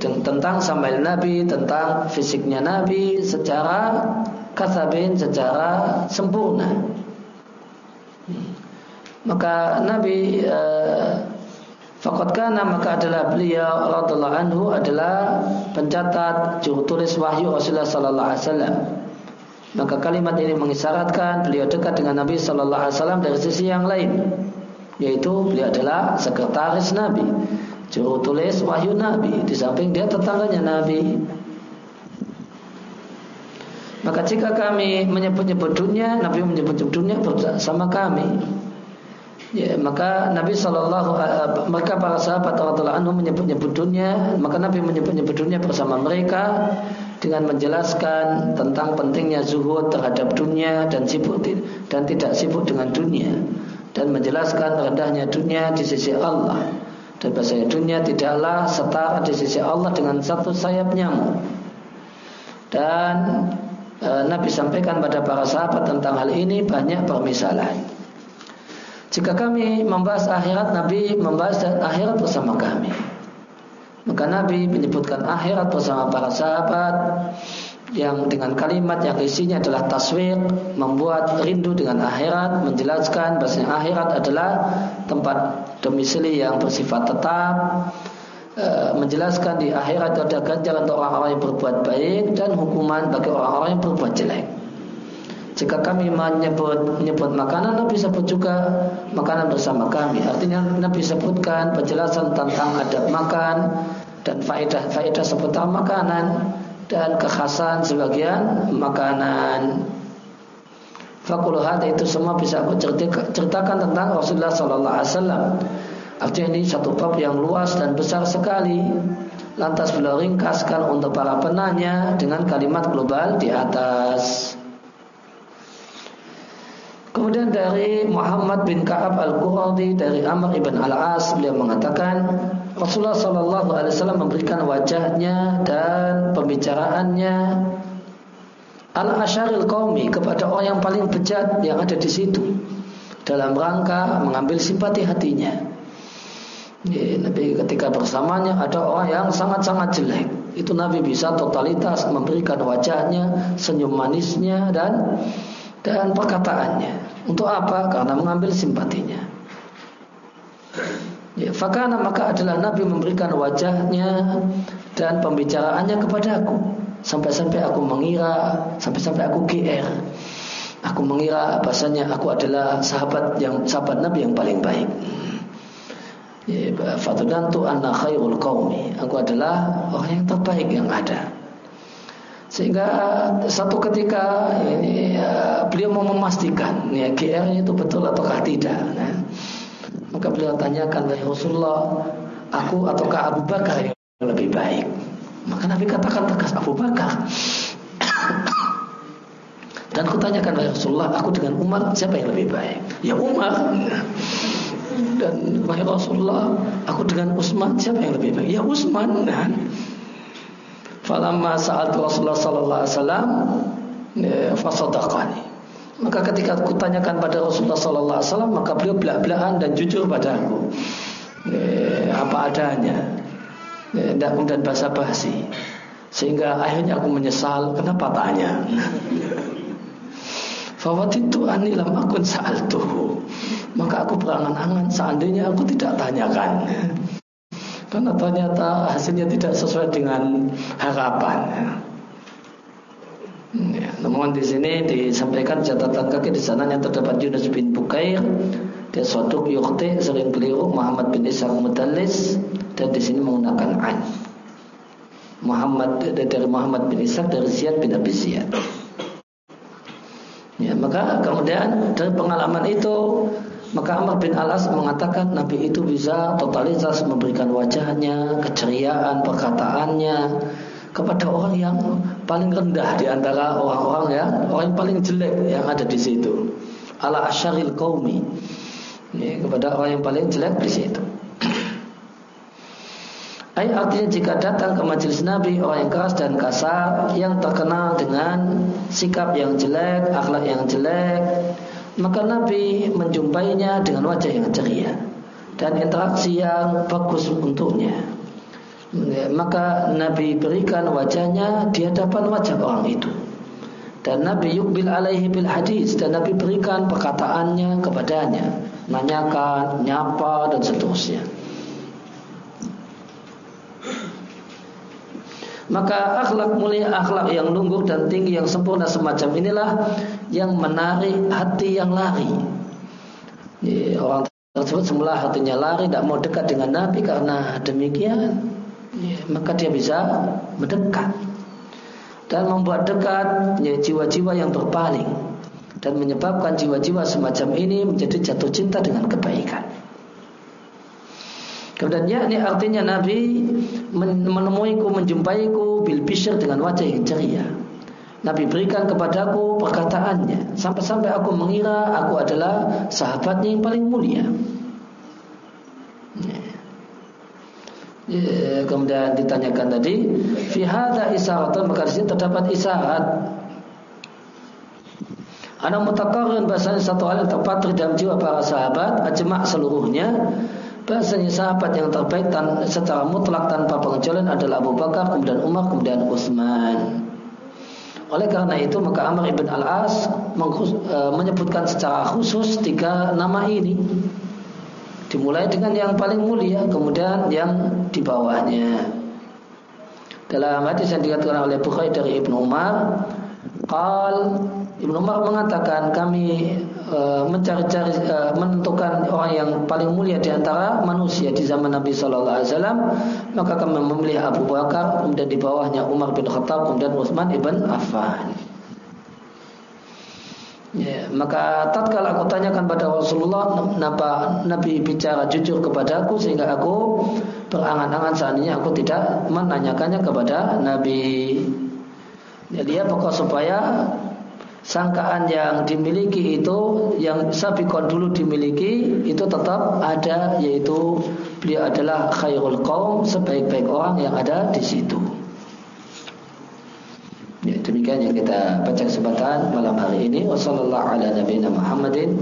Speaker 1: Tentang sambil Nabi tentang fisiknya Nabi secara kasabin secara sempurna. Maka Nabi uh, kana maka adalah beliau radhiallahu anhu adalah pencatat juru tulis wahyu Rasulullah sallallahu alaihi wasallam maka kalimat ini mengisyaratkan beliau dekat dengan Nabi Shallallahu Alaihi Wasallam dari sisi yang lain, yaitu beliau adalah sekretaris Nabi, juru tulis wahyu Nabi. Di samping dia tetangganya Nabi. Maka jika kami menyebut-nyebut dunia, Nabi menyebut dunia bersama kami. Ya, maka Nabi Shallallahu maka para sahabat Allah anhu menyebut-nyebut dunia, maka Nabi menyebut-nyebut dunia bersama mereka dengan menjelaskan tentang pentingnya zuhud terhadap dunia dan sibuk dan tidak sibuk dengan dunia. Dan menjelaskan rendahnya dunia di sisi Allah. Dan bahasanya dunia tidaklah setara di sisi Allah dengan satu sayap nyamuk. Dan e, Nabi sampaikan pada para sahabat tentang hal ini banyak permisalan jika kami membahas akhirat Nabi membahas akhirat bersama kami. Maka Nabi menyebutkan akhirat bersama para sahabat yang dengan kalimat yang isinya adalah taswir membuat rindu dengan akhirat menjelaskan bahasanya akhirat adalah tempat domisili yang bersifat tetap e, menjelaskan di akhirat ada ganjaran untuk orang-orang yang berbuat baik dan hukuman bagi orang-orang yang berbuat jelek jika kami menyebut menyebut makanan, Nabi sebut juga makanan bersama kami. Artinya Nabi sebutkan penjelasan tentang adab makan dan faedah-faedah seputar makanan dan kekhasan sebagian makanan. Fakuluhat itu semua bisa aku ceritakan tentang Rasulullah Sallallahu Alaihi Wasallam. Artinya ini satu bab yang luas dan besar sekali. Lantas beliau ringkaskan untuk para penanya dengan kalimat global di atas. Kemudian dari Muhammad bin Ka'ab al-Quradi dari Amr ibn al-As beliau mengatakan Rasulullah Shallallahu Alaihi Wasallam memberikan wajahnya dan pembicaraannya al asharil kaumi kepada orang yang paling bejat yang ada di situ dalam rangka mengambil simpati hatinya. Nabi ketika bersamanya ada orang yang sangat-sangat jelek. Itu Nabi bisa totalitas memberikan wajahnya, senyum manisnya dan dan perkataannya. Untuk apa? Karena mengambil simpatinya. Ya, fakana maka adalah Nabi memberikan wajahnya dan pembicaraannya kepadaku sampai-sampai aku mengira, sampai-sampai aku GR. Aku mengira bahasanya aku adalah sahabat yang sahabat Nabi yang paling baik. Ya, Fatudantu anna khairul qaumi. Aku adalah orang yang terbaik yang ada. Sehingga satu ketika ini ya, beliau mau memastikan ya GR itu betul ataukah tidak. Nah, maka beliau tanyakan dari Rasulullah, aku ataukah Abu Bakar yang lebih baik? Maka Nabi katakan tegas Abu Bakar. Dan kutanyakan wahai Rasulullah, aku dengan Umar siapa yang lebih baik? Ya Umar. Dan wahai Rasulullah, aku dengan Utsman siapa yang lebih baik? Ya Utsman. Falamma saat Rasulullah sallallahu alaihi wasallam ya. Maka ketika aku tanyakan pada Rasulullah sallallahu alaihi wasallam, maka beliau belak-belakan dan jujur padaku. Ya, apa adanya. Tidak ya, kemudian basa-basi. Sehingga akhirnya aku menyesal kenapa tanya. Fawatitu ani lam akun sa'altuhu. Maka aku berangan-angan seandainya aku tidak tanyakan. Karena ternyata hasilnya tidak sesuai dengan harapan. Ya, namun di sini disampaikan catatan kaki di sananya terdapat Yunus bin Bukair dia suatu yukti sering keliru Muhammad bin Ishaq Mudallis dan di sini menggunakan an Muhammad dari Muhammad bin Ishaq dari Ziyad bin Abi Ziyad. Ya, maka kemudian dari pengalaman itu maka Amr bin Alas mengatakan Nabi itu bisa totalitas memberikan wajahnya, keceriaan perkataannya kepada orang yang paling rendah di antara orang-orang ya, orang yang paling jelek yang ada di situ. Ala asyaril qaumi. Ya, kepada orang yang paling jelek di situ. Ayat artinya jika datang ke majelis Nabi orang yang keras dan kasar yang terkenal dengan sikap yang jelek, akhlak yang jelek, maka Nabi menjumpainya dengan wajah yang ceria dan interaksi yang bagus untuknya. Maka Nabi berikan wajahnya di hadapan wajah orang itu. Dan Nabi yukbil alaihi bil hadis dan Nabi berikan perkataannya kepadanya, nanyakan, nyapa dan seterusnya. Maka akhlak mulia, akhlak yang lungguh dan tinggi yang sempurna semacam inilah yang menarik hati yang lari. Ya, orang tersebut semula hatinya lari, tidak mau dekat dengan Nabi karena demikian, ya, maka dia bisa mendekat dan membuat dekat ya, jiwa-jiwa yang berpaling dan menyebabkan jiwa-jiwa semacam ini menjadi jatuh cinta dengan kebaikan. Kemudian yakni artinya Nabi menemuiku, menjumpaiku bil bisyr dengan wajah yang ceria. Nabi berikan kepadaku perkataannya sampai-sampai aku mengira aku adalah sahabatnya yang paling mulia. Ya. Ya, kemudian ditanyakan tadi, fi hadza isyaratun maka di sini terdapat isyarat. Ana mutakarrin bahasanya satu hal yang terpatri dalam jiwa para sahabat, ajma' seluruhnya Bahasanya sahabat yang terbaik tan secara mutlak tanpa pengecualian adalah Abu Bakar, kemudian Umar, kemudian Utsman. Oleh karena itu maka Amr ibn Al-As e, menyebutkan secara khusus tiga nama ini. Dimulai dengan yang paling mulia, kemudian yang di bawahnya. Dalam hadis yang dikatakan oleh Bukhari dari Ibnu Umar, qal Ibnu Umar mengatakan kami Eh, mencari-cari uh, menentukan orang yang paling mulia di antara manusia di zaman Nabi Shallallahu Alaihi Wasallam maka kami memilih Abu Bakar kemudian di bawahnya Umar bin Khattab kemudian Utsman ibn Affan. Ya, maka tatkala aku tanyakan pada Rasulullah kenapa Nabi bicara jujur kepadaku sehingga aku berangan-angan seandainya aku tidak menanyakannya kepada Nabi. Ya, dia pokok supaya sangkaan yang dimiliki itu yang sabikon dulu dimiliki itu tetap ada yaitu beliau adalah khairul kaum sebaik-baik orang yang ada di situ. Ya, demikian yang kita baca kesempatan malam hari ini. Wassalamualaikum ala nabiyina Muhammadin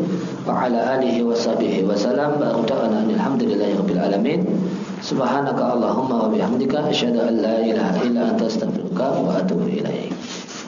Speaker 1: wa ala wa sahbihi wa salam. Barakallahu alhamdulillahi alamin. Subhanaka Allahumma wa bihamdika asyhadu an la ilaha illa anta astaghfiruka wa atubu ilaik.